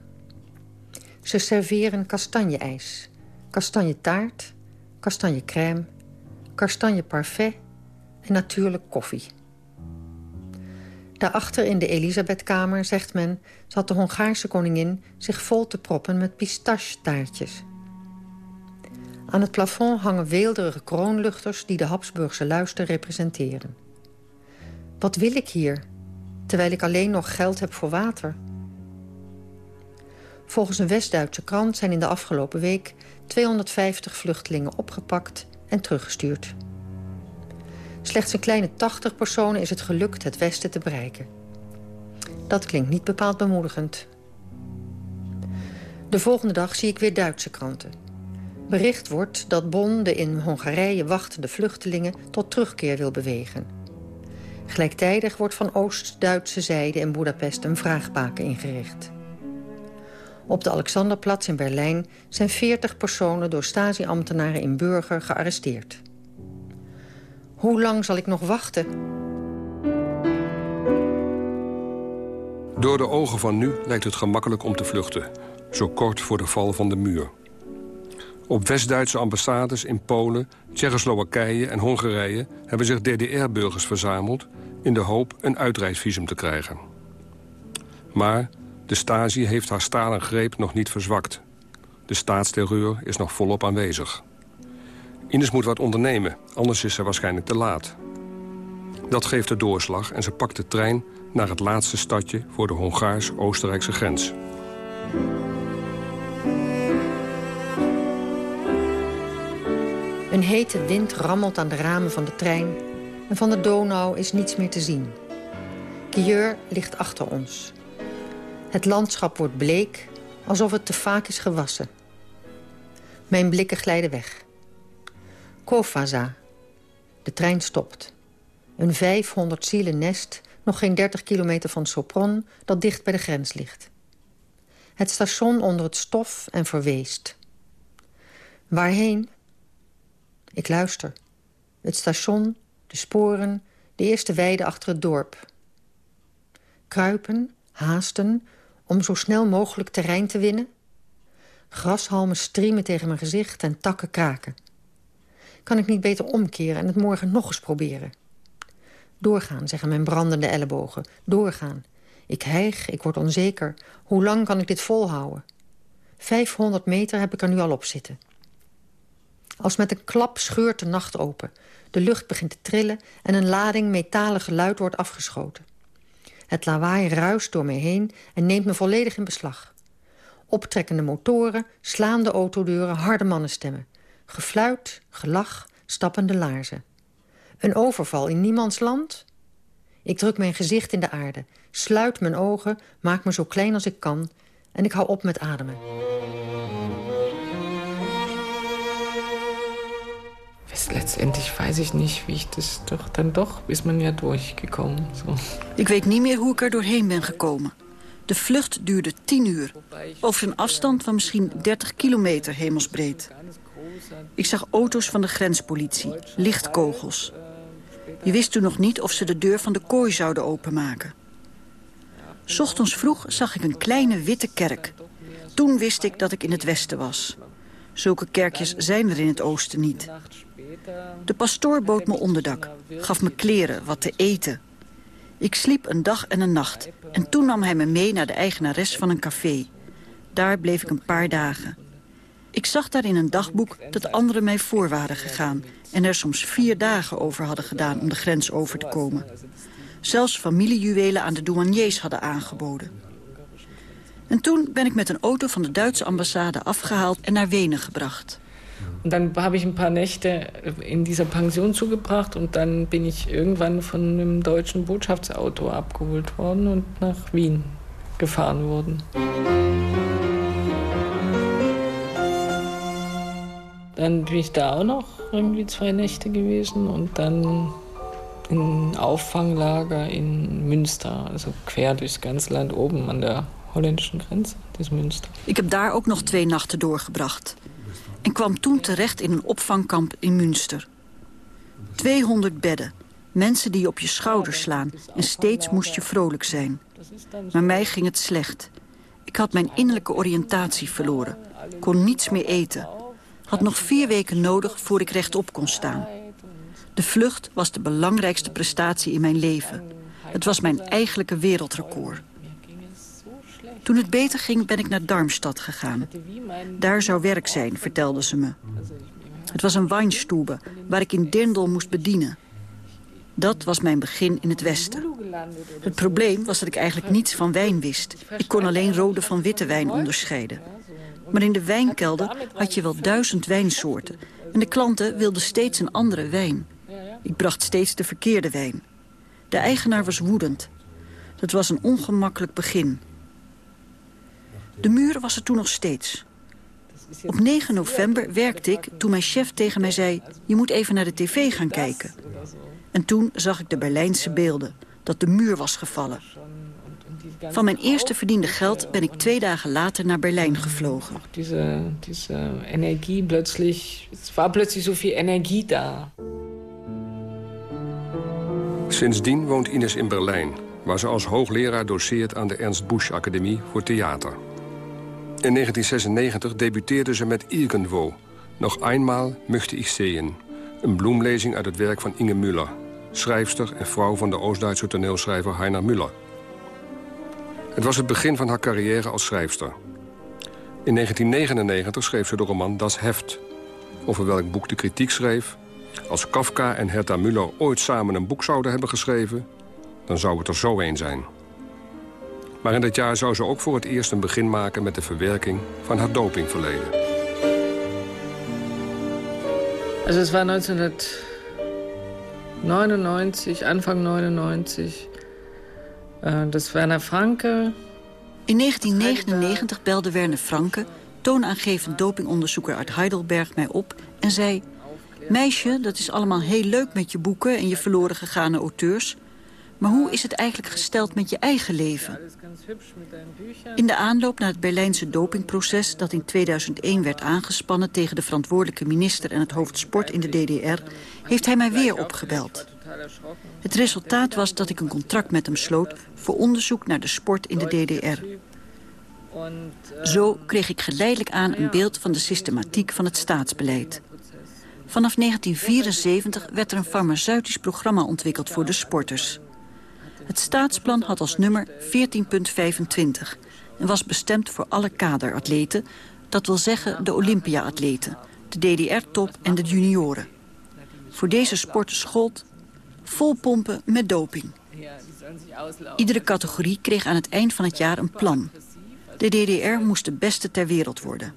Ze serveren kastanje-ijs, kastanje-taart, kastanje-crème, kastanje-parfait en natuurlijk koffie. Daarachter in de Elisabethkamer, zegt men... zat de Hongaarse koningin zich vol te proppen met pistachetaartjes. Aan het plafond hangen weelderige kroonluchters... die de Habsburgse luister representeren. Wat wil ik hier, terwijl ik alleen nog geld heb voor water... Volgens een West-Duitse krant zijn in de afgelopen week 250 vluchtelingen opgepakt en teruggestuurd. Slechts een kleine 80 personen is het gelukt het Westen te bereiken. Dat klinkt niet bepaald bemoedigend. De volgende dag zie ik weer Duitse kranten. Bericht wordt dat Bonn de in Hongarije wachtende vluchtelingen tot terugkeer wil bewegen. Gelijktijdig wordt van Oost-Duitse zijde in Budapest een vraagbaken ingericht. Op de Alexanderplatz in Berlijn zijn 40 personen door Stasi-ambtenaren in Burger gearresteerd. Hoe lang zal ik nog wachten? Door de ogen van nu lijkt het gemakkelijk om te vluchten. Zo kort voor de val van de muur. Op West-Duitse ambassades in Polen, Tsjechoslowakije en Hongarije... hebben zich DDR-burgers verzameld... in de hoop een uitreisvisum te krijgen. Maar de Stasi heeft haar stalen greep nog niet verzwakt. De staatsterreur is nog volop aanwezig. Ines moet wat ondernemen, anders is ze waarschijnlijk te laat. Dat geeft de doorslag en ze pakt de trein naar het laatste stadje voor de Hongaars-Oostenrijkse grens. Een hete wind rammelt aan de ramen van de trein... en van de Donau is niets meer te zien. Kieur ligt achter ons. Het landschap wordt bleek, alsof het te vaak is gewassen. Mijn blikken glijden weg. Kofaza. De trein stopt. Een 500 zielen nest, nog geen 30 kilometer van Sopron... dat dicht bij de grens ligt. Het station onder het stof en verweest. Waarheen? Ik luister. Het station, de sporen, de eerste weide achter het dorp. Kruipen, haasten, om zo snel mogelijk terrein te winnen? Grashalmen striemen tegen mijn gezicht en takken kraken. Kan ik niet beter omkeren en het morgen nog eens proberen? Doorgaan, zeggen mijn brandende ellebogen. Doorgaan. Ik hijg, ik word onzeker. Hoe lang kan ik dit volhouden? 500 meter heb ik er nu al op zitten. Als met een klap scheurt de nacht open. De lucht begint te trillen en een lading metalen geluid wordt afgeschoten. Het lawaai ruist door me heen en neemt me volledig in beslag. Optrekkende motoren, slaande autodeuren, harde mannenstemmen. Gefluit, gelach, stappende laarzen. Een overval in niemands land? Ik druk mijn gezicht in de aarde, sluit mijn ogen, maak me zo klein als ik kan... en ik hou op met ademen. Letztendlich weiß ich nicht, wie ich das doch dann doch is man ja durchgekomen. Zo. Ik weet niet meer hoe ik er doorheen ben gekomen. De vlucht duurde tien uur. Over een afstand van misschien 30 kilometer hemelsbreed. Ik zag auto's van de grenspolitie, lichtkogels. Je wist toen nog niet of ze de deur van de kooi zouden openmaken. Ochtends vroeg zag ik een kleine witte kerk. Toen wist ik dat ik in het westen was. Zulke kerkjes zijn er in het oosten niet. De pastoor bood me onderdak, gaf me kleren, wat te eten. Ik sliep een dag en een nacht en toen nam hij me mee naar de eigenares van een café. Daar bleef ik een paar dagen. Ik zag daar in een dagboek dat anderen mij voor waren gegaan... en er soms vier dagen over hadden gedaan om de grens over te komen. Zelfs familiejuwelen aan de douaniers hadden aangeboden. En toen ben ik met een auto van de Duitse ambassade afgehaald en naar Wenen gebracht. Und dann habe ich ein paar Nächte in dieser Pension zugebracht und dann bin ich irgendwann von einem deutschen Botschaftsauto abgeholt worden und nach Wien gefahren worden. Dann bin ich da auch noch irgendwie zwei Nächte gewesen und dann in Auffanglager in Münster, also quer durchs ganze Land oben an der holländischen Grenze, das Münster. Ik heb daar ook nog twee nachten doorgebracht en kwam toen terecht in een opvangkamp in Münster. 200 bedden, mensen die op je schouders slaan en steeds moest je vrolijk zijn. Maar mij ging het slecht. Ik had mijn innerlijke oriëntatie verloren, kon niets meer eten. Had nog vier weken nodig voor ik rechtop kon staan. De vlucht was de belangrijkste prestatie in mijn leven. Het was mijn eigenlijke wereldrecord. Toen het beter ging, ben ik naar Darmstad gegaan. Daar zou werk zijn, vertelde ze me. Het was een wijnstube, waar ik in Dirndl moest bedienen. Dat was mijn begin in het Westen. Het probleem was dat ik eigenlijk niets van wijn wist. Ik kon alleen rode van witte wijn onderscheiden. Maar in de wijnkelder had je wel duizend wijnsoorten. En de klanten wilden steeds een andere wijn. Ik bracht steeds de verkeerde wijn. De eigenaar was woedend. Het was een ongemakkelijk begin. De muur was er toen nog steeds. Op 9 november werkte ik toen mijn chef tegen mij zei... je moet even naar de tv gaan kijken. En toen zag ik de Berlijnse beelden, dat de muur was gevallen. Van mijn eerste verdiende geld ben ik twee dagen later naar Berlijn gevlogen. Diese, diese energie, plötzlich, es war plötzlich zoveel energie daar. Sindsdien woont Ines in Berlijn, waar ze als hoogleraar doseert aan de Ernst Busch Academie voor theater. In 1996 debuteerde ze met Irgendwo. Nog eenmaal möchte ich sehen. Een bloemlezing uit het werk van Inge Müller. Schrijfster en vrouw van de Oost-Duitse toneelschrijver Heiner Müller. Het was het begin van haar carrière als schrijfster. In 1999 schreef ze de roman Das Heft... over welk boek de kritiek schreef... Als Kafka en Herta Müller ooit samen een boek zouden hebben geschreven... dan zou het er zo een zijn. Maar in dat jaar zou ze ook voor het eerst een begin maken... met de verwerking van haar dopingverleden. Also es war 1999, Anfang 99. Uh, das Werner Franke. In 1999 belde Werner Franke, toonaangevend dopingonderzoeker uit Heidelberg, mij op en zei... Meisje, dat is allemaal heel leuk met je boeken en je verloren gegane auteurs... maar hoe is het eigenlijk gesteld met je eigen leven? In de aanloop naar het Berlijnse dopingproces... dat in 2001 werd aangespannen tegen de verantwoordelijke minister... en het hoofd sport in de DDR, heeft hij mij weer opgebeld. Het resultaat was dat ik een contract met hem sloot... voor onderzoek naar de sport in de DDR. Zo kreeg ik geleidelijk aan een beeld van de systematiek van het staatsbeleid. Vanaf 1974 werd er een farmaceutisch programma ontwikkeld voor de sporters. Het staatsplan had als nummer 14.25 en was bestemd voor alle kaderatleten, dat wil zeggen de Olympia-atleten, de DDR-top en de junioren. Voor deze sporters gold vol pompen met doping. Iedere categorie kreeg aan het eind van het jaar een plan. De DDR moest de beste ter wereld worden.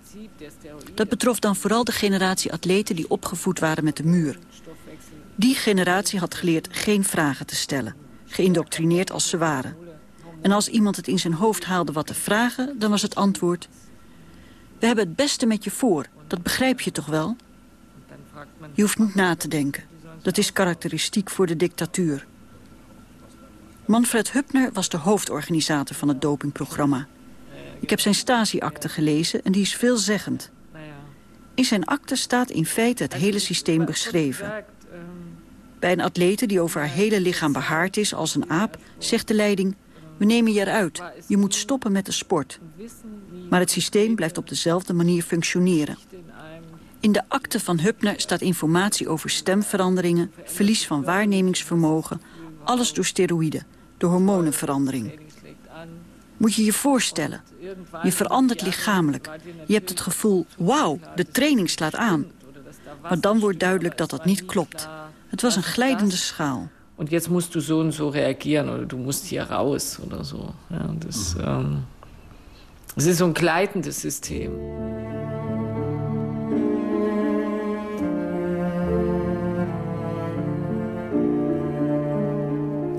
Dat betrof dan vooral de generatie atleten die opgevoed waren met de muur. Die generatie had geleerd geen vragen te stellen, geïndoctrineerd als ze waren. En als iemand het in zijn hoofd haalde wat te vragen, dan was het antwoord... We hebben het beste met je voor, dat begrijp je toch wel? Je hoeft niet na te denken. Dat is karakteristiek voor de dictatuur. Manfred Hupner was de hoofdorganisator van het dopingprogramma. Ik heb zijn Stasi-akte gelezen en die is veelzeggend. In zijn akte staat in feite het hele systeem beschreven. Bij een atlete die over haar hele lichaam behaard is als een aap... zegt de leiding, we nemen je eruit. Je moet stoppen met de sport. Maar het systeem blijft op dezelfde manier functioneren. In de akte van Hupner staat informatie over stemveranderingen... verlies van waarnemingsvermogen, alles door steroïden, door hormonenverandering. Moet je je voorstellen, je verandert lichamelijk. Je hebt het gevoel, wauw, de training slaat aan. Maar dan wordt duidelijk dat dat niet klopt. Het was een glijdende schaal. En jetzt musst du so und so reagieren oder du musst hier raus oder so. Ja, das, ähm, so ein gleitendes System.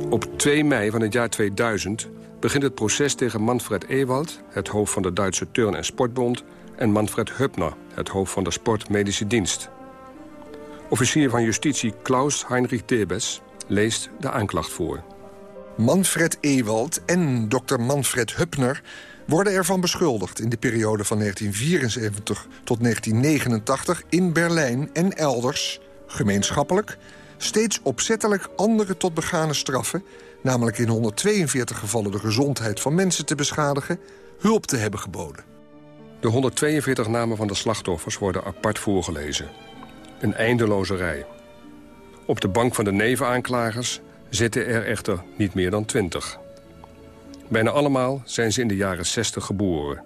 Op 2 mei van het jaar 2000 begint het proces tegen Manfred Ewald... het hoofd van de Duitse Turn- en Sportbond... en Manfred Hübner, het hoofd van de Sportmedische Dienst. Officier van Justitie Klaus Heinrich Debes leest de aanklacht voor. Manfred Ewald en dokter Manfred Hübner worden ervan beschuldigd... in de periode van 1974 tot 1989 in Berlijn en elders... gemeenschappelijk, steeds opzettelijk anderen tot begane straffen namelijk in 142 gevallen de gezondheid van mensen te beschadigen, hulp te hebben geboden. De 142 namen van de slachtoffers worden apart voorgelezen. Een eindeloze rij. Op de bank van de nevenaanklagers zitten er echter niet meer dan 20. Bijna allemaal zijn ze in de jaren 60 geboren.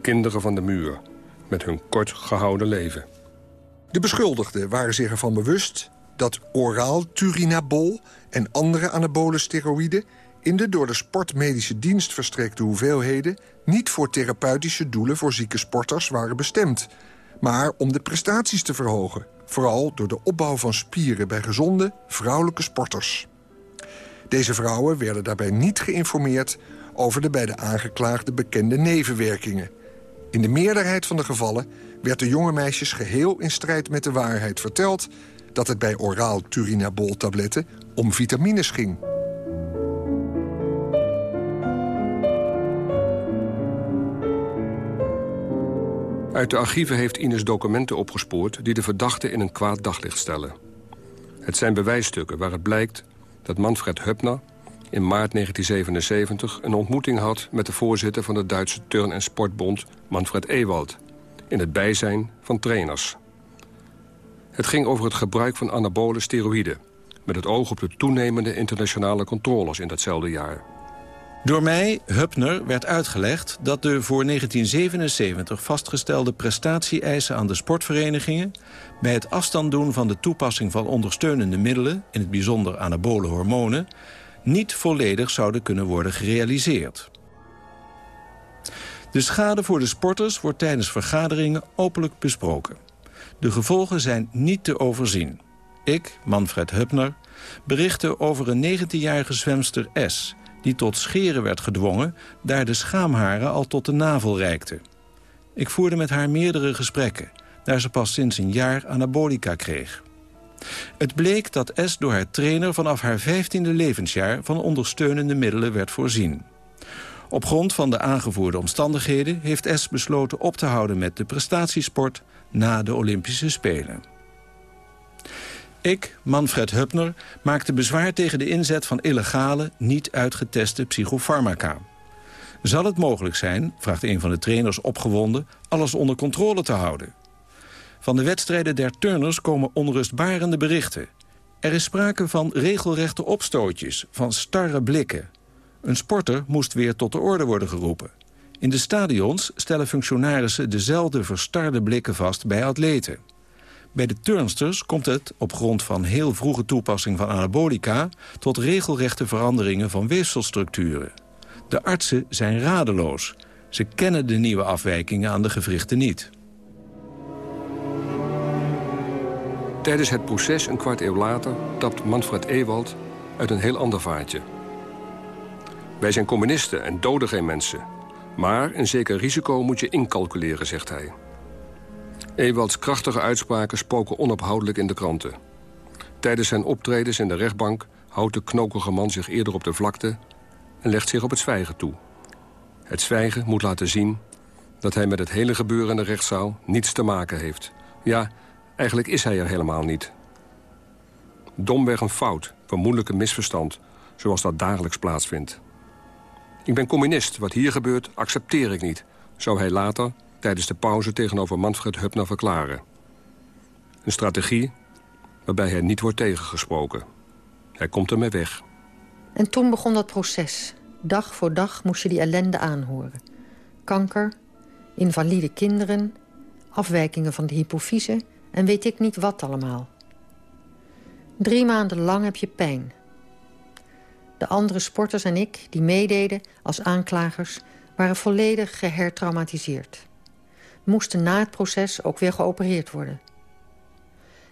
Kinderen van de muur, met hun kort gehouden leven. De beschuldigden waren zich ervan bewust dat oraal turinabol en andere anabole steroïden... in de door de sportmedische dienst verstrekte hoeveelheden... niet voor therapeutische doelen voor zieke sporters waren bestemd... maar om de prestaties te verhogen. Vooral door de opbouw van spieren bij gezonde vrouwelijke sporters. Deze vrouwen werden daarbij niet geïnformeerd... over de bij de aangeklaagde bekende nevenwerkingen. In de meerderheid van de gevallen werd de jonge meisjes geheel in strijd met de waarheid verteld dat het bij oraal turinabol-tabletten om vitamines ging. Uit de archieven heeft Ines documenten opgespoord... die de verdachte in een kwaad daglicht stellen. Het zijn bewijsstukken waaruit blijkt dat Manfred Hübner... in maart 1977 een ontmoeting had met de voorzitter... van de Duitse Turn- en Sportbond Manfred Ewald... in het bijzijn van trainers. Het ging over het gebruik van anabole steroïden... met het oog op de toenemende internationale controles in datzelfde jaar. Door mij, Hupner, werd uitgelegd dat de voor 1977 vastgestelde prestatie-eisen aan de sportverenigingen... bij het afstand doen van de toepassing van ondersteunende middelen... in het bijzonder anabole hormonen... niet volledig zouden kunnen worden gerealiseerd. De schade voor de sporters wordt tijdens vergaderingen openlijk besproken. De gevolgen zijn niet te overzien. Ik, Manfred Hupner, berichtte over een 19-jarige zwemster S die tot scheren werd gedwongen... daar de schaamharen al tot de navel reikten. Ik voerde met haar meerdere gesprekken... daar ze pas sinds een jaar anabolica kreeg. Het bleek dat S door haar trainer vanaf haar 15e levensjaar... van ondersteunende middelen werd voorzien. Op grond van de aangevoerde omstandigheden... heeft S besloten op te houden met de prestatiesport... na de Olympische Spelen. Ik, Manfred Hupner, maakte bezwaar tegen de inzet van illegale, niet uitgeteste psychofarmaca. Zal het mogelijk zijn, vraagt een van de trainers opgewonden, alles onder controle te houden? Van de wedstrijden der turners komen onrustbarende berichten. Er is sprake van regelrechte opstootjes, van starre blikken. Een sporter moest weer tot de orde worden geroepen. In de stadions stellen functionarissen dezelfde verstarde blikken vast bij atleten. Bij de turnsters komt het, op grond van heel vroege toepassing van anabolica... tot regelrechte veranderingen van weefselstructuren. De artsen zijn radeloos. Ze kennen de nieuwe afwijkingen aan de gewrichten niet. Tijdens het proces een kwart eeuw later tapt Manfred Ewald uit een heel ander vaartje. Wij zijn communisten en doden geen mensen. Maar een zeker risico moet je incalculeren, zegt hij. Ewalds krachtige uitspraken spoken onophoudelijk in de kranten. Tijdens zijn optredens in de rechtbank houdt de knokige man zich eerder op de vlakte... en legt zich op het zwijgen toe. Het zwijgen moet laten zien dat hij met het hele gebeuren in de rechtszaal niets te maken heeft. Ja, eigenlijk is hij er helemaal niet. Domweg een fout, vermoedelijk een misverstand, zoals dat dagelijks plaatsvindt. Ik ben communist, wat hier gebeurt accepteer ik niet, zou hij later tijdens de pauze tegenover Manfred Hupner verklaren. Een strategie waarbij hij niet wordt tegengesproken. Hij komt ermee weg. En toen begon dat proces. Dag voor dag moest je die ellende aanhoren. Kanker, invalide kinderen, afwijkingen van de hypofyse... en weet ik niet wat allemaal. Drie maanden lang heb je pijn. De andere sporters en ik, die meededen als aanklagers... waren volledig gehertraumatiseerd moesten na het proces ook weer geopereerd worden.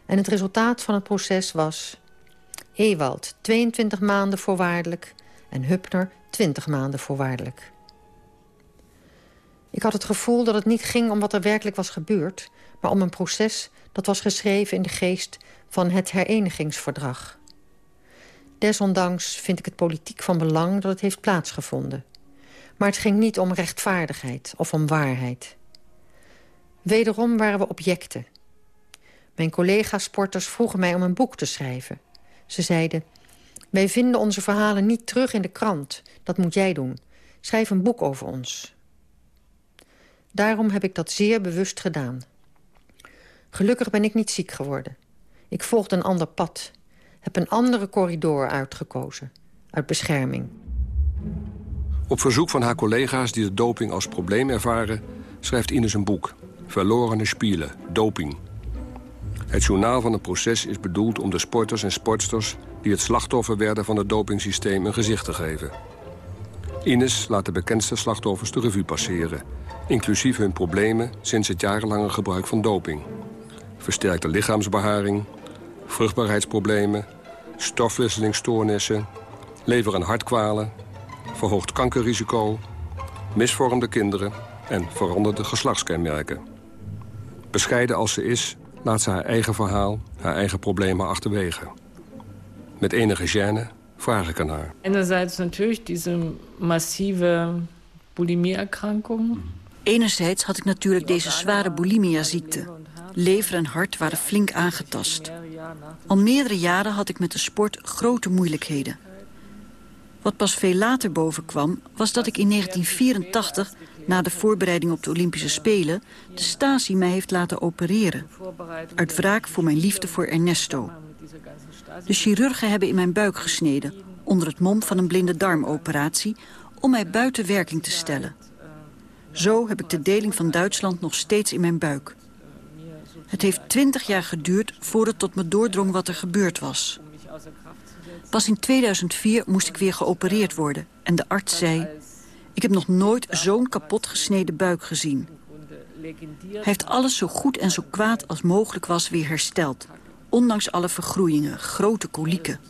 En het resultaat van het proces was... Ewald 22 maanden voorwaardelijk en Hupner 20 maanden voorwaardelijk. Ik had het gevoel dat het niet ging om wat er werkelijk was gebeurd... maar om een proces dat was geschreven in de geest van het herenigingsverdrag. Desondanks vind ik het politiek van belang dat het heeft plaatsgevonden. Maar het ging niet om rechtvaardigheid of om waarheid. Wederom waren we objecten. Mijn collega-sporters vroegen mij om een boek te schrijven. Ze zeiden, wij vinden onze verhalen niet terug in de krant. Dat moet jij doen. Schrijf een boek over ons. Daarom heb ik dat zeer bewust gedaan. Gelukkig ben ik niet ziek geworden. Ik volgde een ander pad. Heb een andere corridor uitgekozen. Uit bescherming. Op verzoek van haar collega's die de doping als probleem ervaren... schrijft Ines een boek. Verlorene Spielen, doping. Het journaal van het proces is bedoeld om de sporters en sportsters... die het slachtoffer werden van het dopingsysteem een gezicht te geven. Ines laat de bekendste slachtoffers de revue passeren... inclusief hun problemen sinds het jarenlange gebruik van doping. Versterkte lichaamsbeharing, vruchtbaarheidsproblemen... stofwisselingsstoornissen, lever- en hartkwalen... verhoogd kankerrisico, misvormde kinderen en veranderde geslachtskenmerken. Bescheiden als ze is, laat ze haar eigen verhaal, haar eigen problemen achterwege. Met enige gêne vraag ik ernaar. Einerseits natuurlijk deze massieve bulimieerkrankung. Enerzijds had ik natuurlijk deze zware bulimia-ziekte. Lever en hart waren flink aangetast. Al meerdere jaren had ik met de sport grote moeilijkheden. Wat pas veel later bovenkwam, was dat ik in 1984 na de voorbereiding op de Olympische Spelen... de Stasi mij heeft laten opereren. Uit wraak voor mijn liefde voor Ernesto. De chirurgen hebben in mijn buik gesneden... onder het mom van een blinde darmoperatie... om mij buiten werking te stellen. Zo heb ik de deling van Duitsland nog steeds in mijn buik. Het heeft twintig jaar geduurd voordat tot me doordrong wat er gebeurd was. Pas in 2004 moest ik weer geopereerd worden en de arts zei... ik heb nog nooit zo'n kapot gesneden buik gezien. Hij heeft alles zo goed en zo kwaad als mogelijk was weer hersteld. Ondanks alle vergroeien, grote kolieken.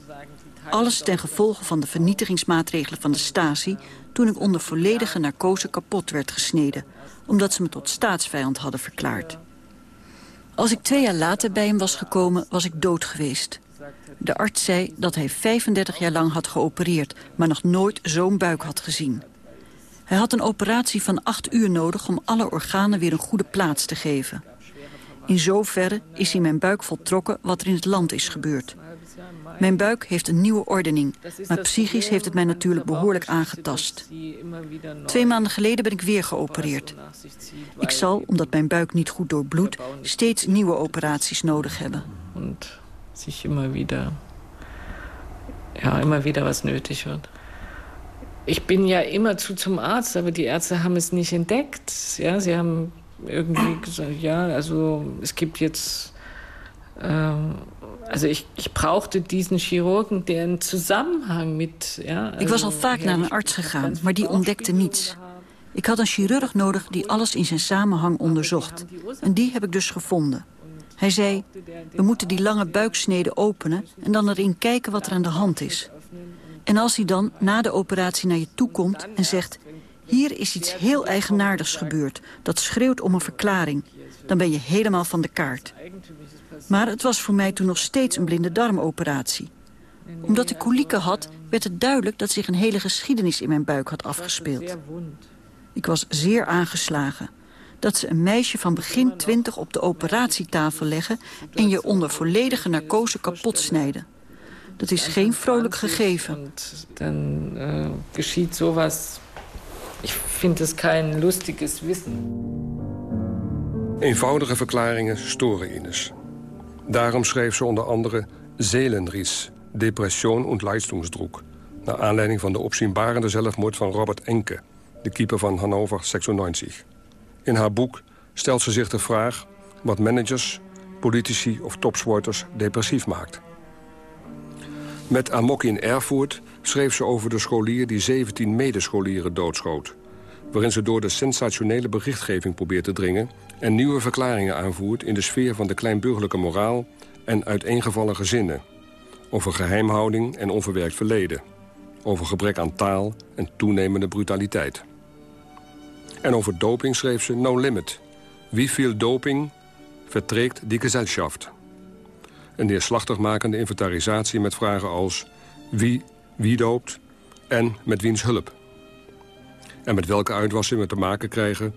Alles ten gevolge van de vernietigingsmaatregelen van de Stasi... toen ik onder volledige narcose kapot werd gesneden... omdat ze me tot staatsvijand hadden verklaard. Als ik twee jaar later bij hem was gekomen, was ik dood geweest. De arts zei dat hij 35 jaar lang had geopereerd... maar nog nooit zo'n buik had gezien. Hij had een operatie van acht uur nodig om alle organen weer een goede plaats te geven. In zoverre is in mijn buik voltrokken wat er in het land is gebeurd. Mijn buik heeft een nieuwe ordening, maar psychisch heeft het mij natuurlijk behoorlijk aangetast. Twee maanden geleden ben ik weer geopereerd. Ik zal, omdat mijn buik niet goed doorbloedt, steeds nieuwe operaties nodig hebben. En zich immer wieder, ja, immer wieder was nötig wird. Ich bin ja immerzu zum Arzt, aber die Ärzte haben es nicht entdeckt. Ja, sie haben irgendwie gesagt, ja, also es gibt jetzt ähm, also ich, ich brauchte diesen Chirurgen, der een Zusammenhang mit... Ja, ik was al vaak naar een arts gegaan, maar die ontdekte niets. Ik had een chirurg nodig die alles in zijn samenhang onderzocht. En die heb ik dus gevonden. Hij zei, we moeten die lange buiksnede openen... en dan erin kijken wat er aan de hand is. En als hij dan na de operatie naar je toe komt en zegt... hier is iets heel eigenaardigs gebeurd, dat schreeuwt om een verklaring... dan ben je helemaal van de kaart. Maar het was voor mij toen nog steeds een blinde darmoperatie. Omdat ik kolieken had, werd het duidelijk dat zich een hele geschiedenis in mijn buik had afgespeeld. Ik was zeer aangeslagen. Dat ze een meisje van begin twintig op de operatietafel leggen... en je onder volledige narcose kapot snijden. Dat is geen vrolijk gegeven. Dan uh, geschieht sowas... Ik vind het geen lustiges wissen. Eenvoudige verklaringen storen Ines. Daarom schreef ze onder andere Zelenries, Depression und Leistungsdruck... naar aanleiding van de opzienbarende zelfmoord van Robert Enke... de keeper van Hannover 96. In haar boek stelt ze zich de vraag wat managers, politici of topsporters depressief maakt. Met Amok in Erfurt schreef ze over de scholier die 17 medescholieren doodschoot... waarin ze door de sensationele berichtgeving probeert te dringen... en nieuwe verklaringen aanvoert in de sfeer van de kleinburgerlijke moraal... en uiteengevallen gezinnen. Over geheimhouding en onverwerkt verleden. Over gebrek aan taal en toenemende brutaliteit. En over doping schreef ze No Limit. Wie veel doping vertreekt die Gesellschaft. Een neerslachtig makende inventarisatie met vragen als... wie, wie doopt en met wiens hulp. En met welke uitwassingen we te maken krijgen...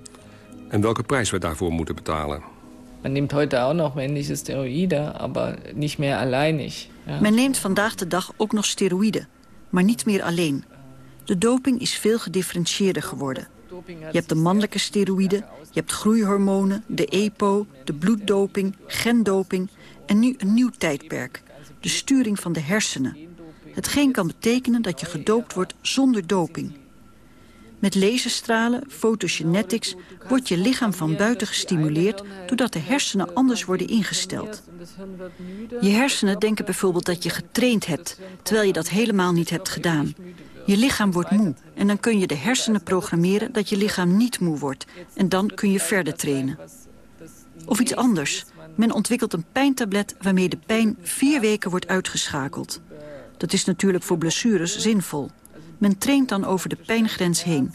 en welke prijs we daarvoor moeten betalen. Men neemt heute ook nog männliche steroïden, maar niet meer alleinig. Ja. Men neemt vandaag de dag ook nog steroïden, maar niet meer alleen. De doping is veel gedifferentieerder geworden. Je hebt de mannelijke steroïden, je hebt groeihormonen, de EPO, de bloeddoping, gendoping... en nu een nieuw tijdperk, de sturing van de hersenen. Hetgeen kan betekenen dat je gedoopt wordt zonder doping. Met laserstralen, fotogenetics, wordt je lichaam van buiten gestimuleerd... doordat de hersenen anders worden ingesteld. Je hersenen denken bijvoorbeeld dat je getraind hebt... terwijl je dat helemaal niet hebt gedaan. Je lichaam wordt moe en dan kun je de hersenen programmeren... dat je lichaam niet moe wordt en dan kun je verder trainen. Of iets anders. Men ontwikkelt een pijntablet waarmee de pijn vier weken wordt uitgeschakeld. Dat is natuurlijk voor blessures zinvol. Men traint dan over de pijngrens heen.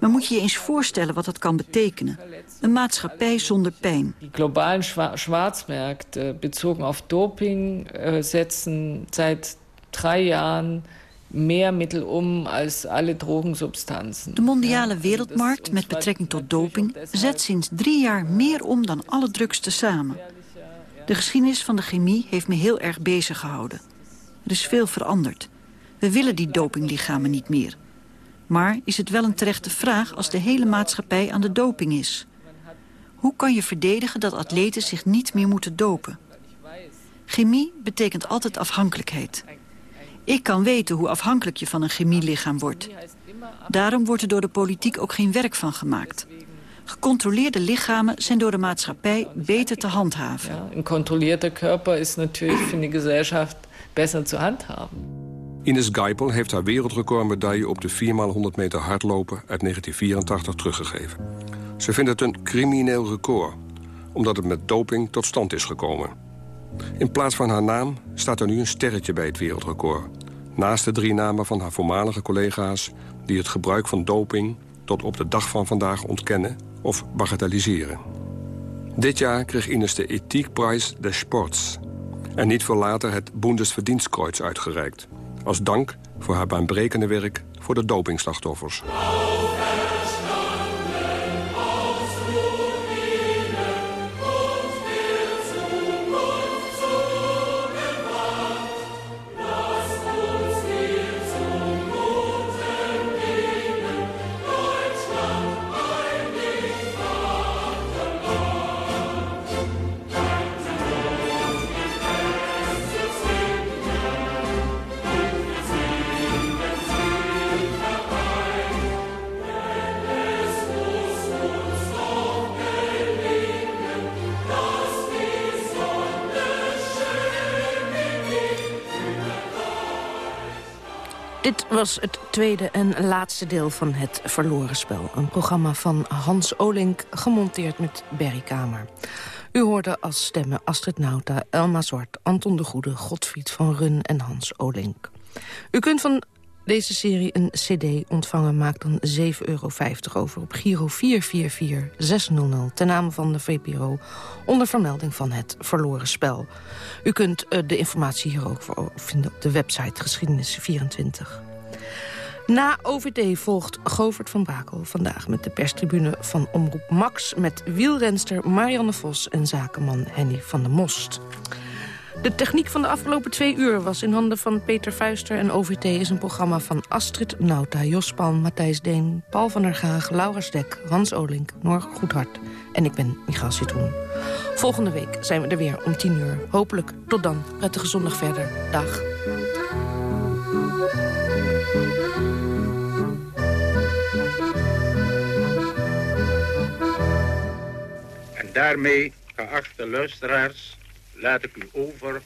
Maar moet je je eens voorstellen wat dat kan betekenen. Een maatschappij zonder pijn. Die globalen Schwarzmärkte bezogen op doping äh, zetten seit drie jaar meer middel om als alle drogensubstanten. De mondiale wereldmarkt met betrekking tot doping zet sinds drie jaar meer om dan alle drugs tezamen. De geschiedenis van de chemie heeft me heel erg bezig gehouden. Er is veel veranderd. We willen die dopinglichamen niet meer. Maar is het wel een terechte vraag als de hele maatschappij aan de doping is? Hoe kan je verdedigen dat atleten zich niet meer moeten dopen? Chemie betekent altijd afhankelijkheid. Ik kan weten hoe afhankelijk je van een chemielichaam wordt. Daarom wordt er door de politiek ook geen werk van gemaakt. Gecontroleerde lichamen zijn door de maatschappij beter te handhaven. Ja, een controleerde körper is natuurlijk voor de Gesellschaft beter te handhaven. Ines Geipel heeft haar wereldrecordmedaille op de 4x100 meter hardlopen uit 1984 teruggegeven. Ze vindt het een crimineel record, omdat het met doping tot stand is gekomen. In plaats van haar naam staat er nu een sterretje bij het wereldrecord. Naast de drie namen van haar voormalige collega's... die het gebruik van doping tot op de dag van vandaag ontkennen of bagatelliseren. Dit jaar kreeg Ines de Ethiekprijs des Sports... en niet veel later het Bundesverdienstkreuz uitgereikt... als dank voor haar baanbrekende werk voor de dopingslachtoffers. Dit was het tweede en laatste deel van Het Verloren Spel. Een programma van Hans Olink, gemonteerd met Berry Kamer. U hoorde als stemmen Astrid Nauta, Elma Zwart, Anton de Goede... Godfried van Run en Hans Olink. U kunt van deze serie een cd ontvangen. Maak dan 7,50 euro over op Giro 444600... ten name van de VPRO, onder vermelding van het verloren spel. U kunt uh, de informatie hier ook vinden op de website Geschiedenis24. Na OVD volgt Govert van Bakel vandaag met de perstribune van Omroep Max... met wielrenster Marianne Vos en zakenman Henny van der Most. De techniek van de afgelopen twee uur was in handen van Peter Vuister... en OVT is een programma van Astrid Nauta, Jos Palm, Matthijs Deen... Paul van der Gaag, Laura Stek, Hans Olink, Noor Goedhart... en ik ben Michael Citroen. Volgende week zijn we er weer om tien uur. Hopelijk tot dan. Prettige zondag verder. Dag. En daarmee, geachte luisteraars laat ik u over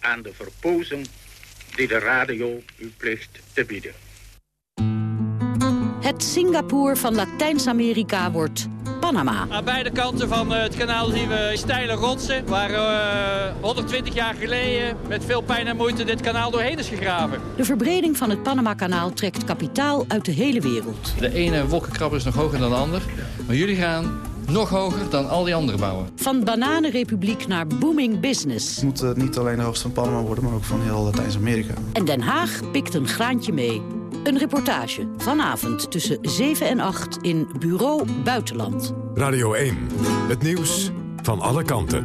aan de verpozen die de radio u plicht te bieden. Het Singapore van Latijns-Amerika wordt Panama. Aan beide kanten van eh, het kanaal zien we steile rotsen... waar uh, eh, 120 jaar geleden met veel pijn en moeite dit kanaal doorheen is gegraven. De verbreding van het Panama-kanaal trekt kapitaal uit de hele wereld. De ene wolkenkrabber is nog hoger dan de ander. Maar jullie gaan nog hoger dan al die andere bouwen. Van bananenrepubliek naar booming business. Het moet uh, niet alleen de hoogste van Panama worden, maar ook van heel Latijns-Amerika. En Den Haag pikt een graantje mee. Een reportage vanavond tussen 7 en 8 in Bureau Buitenland. Radio 1, het nieuws van alle kanten.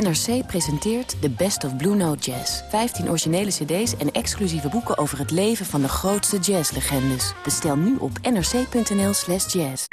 NRC presenteert The Best of Blue Note Jazz. 15 originele cd's en exclusieve boeken over het leven van de grootste jazzlegendes. Bestel nu op nrc.nl slash jazz.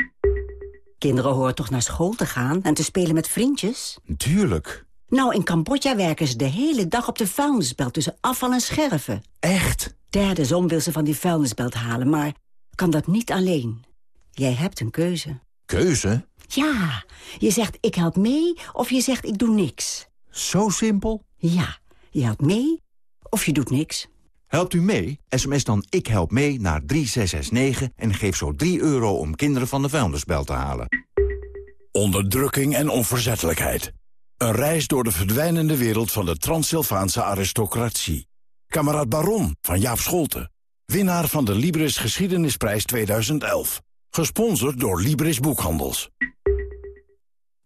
Kinderen horen toch naar school te gaan en te spelen met vriendjes? Tuurlijk. Nou, in Cambodja werken ze de hele dag op de vuilnisbelt tussen afval en scherven. Echt? Derde zon wil ze van die vuilnisbelt halen, maar kan dat niet alleen. Jij hebt een keuze. Keuze? Ja, je zegt ik help mee of je zegt ik doe niks. Zo simpel? Ja, je helpt mee of je doet niks. Helpt u mee? SMS dan ik help mee naar 3669 en geef zo 3 euro om kinderen van de vuilnisbel te halen. Onderdrukking en onverzettelijkheid. Een reis door de verdwijnende wereld van de Transsylvaanse aristocratie. Kamerad Baron van Jaap Scholten. Winnaar van de Libris Geschiedenisprijs 2011. Gesponsord door Libris Boekhandels.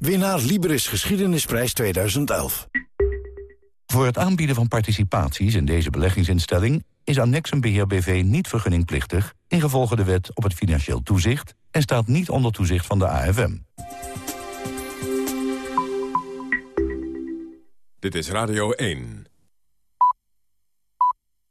Winnaar Libris Geschiedenisprijs 2011. Voor het aanbieden van participaties in deze beleggingsinstelling... is Annexum Beheer BV niet vergunningplichtig... ingevolge de wet op het financieel toezicht... en staat niet onder toezicht van de AFM. Dit is Radio 1.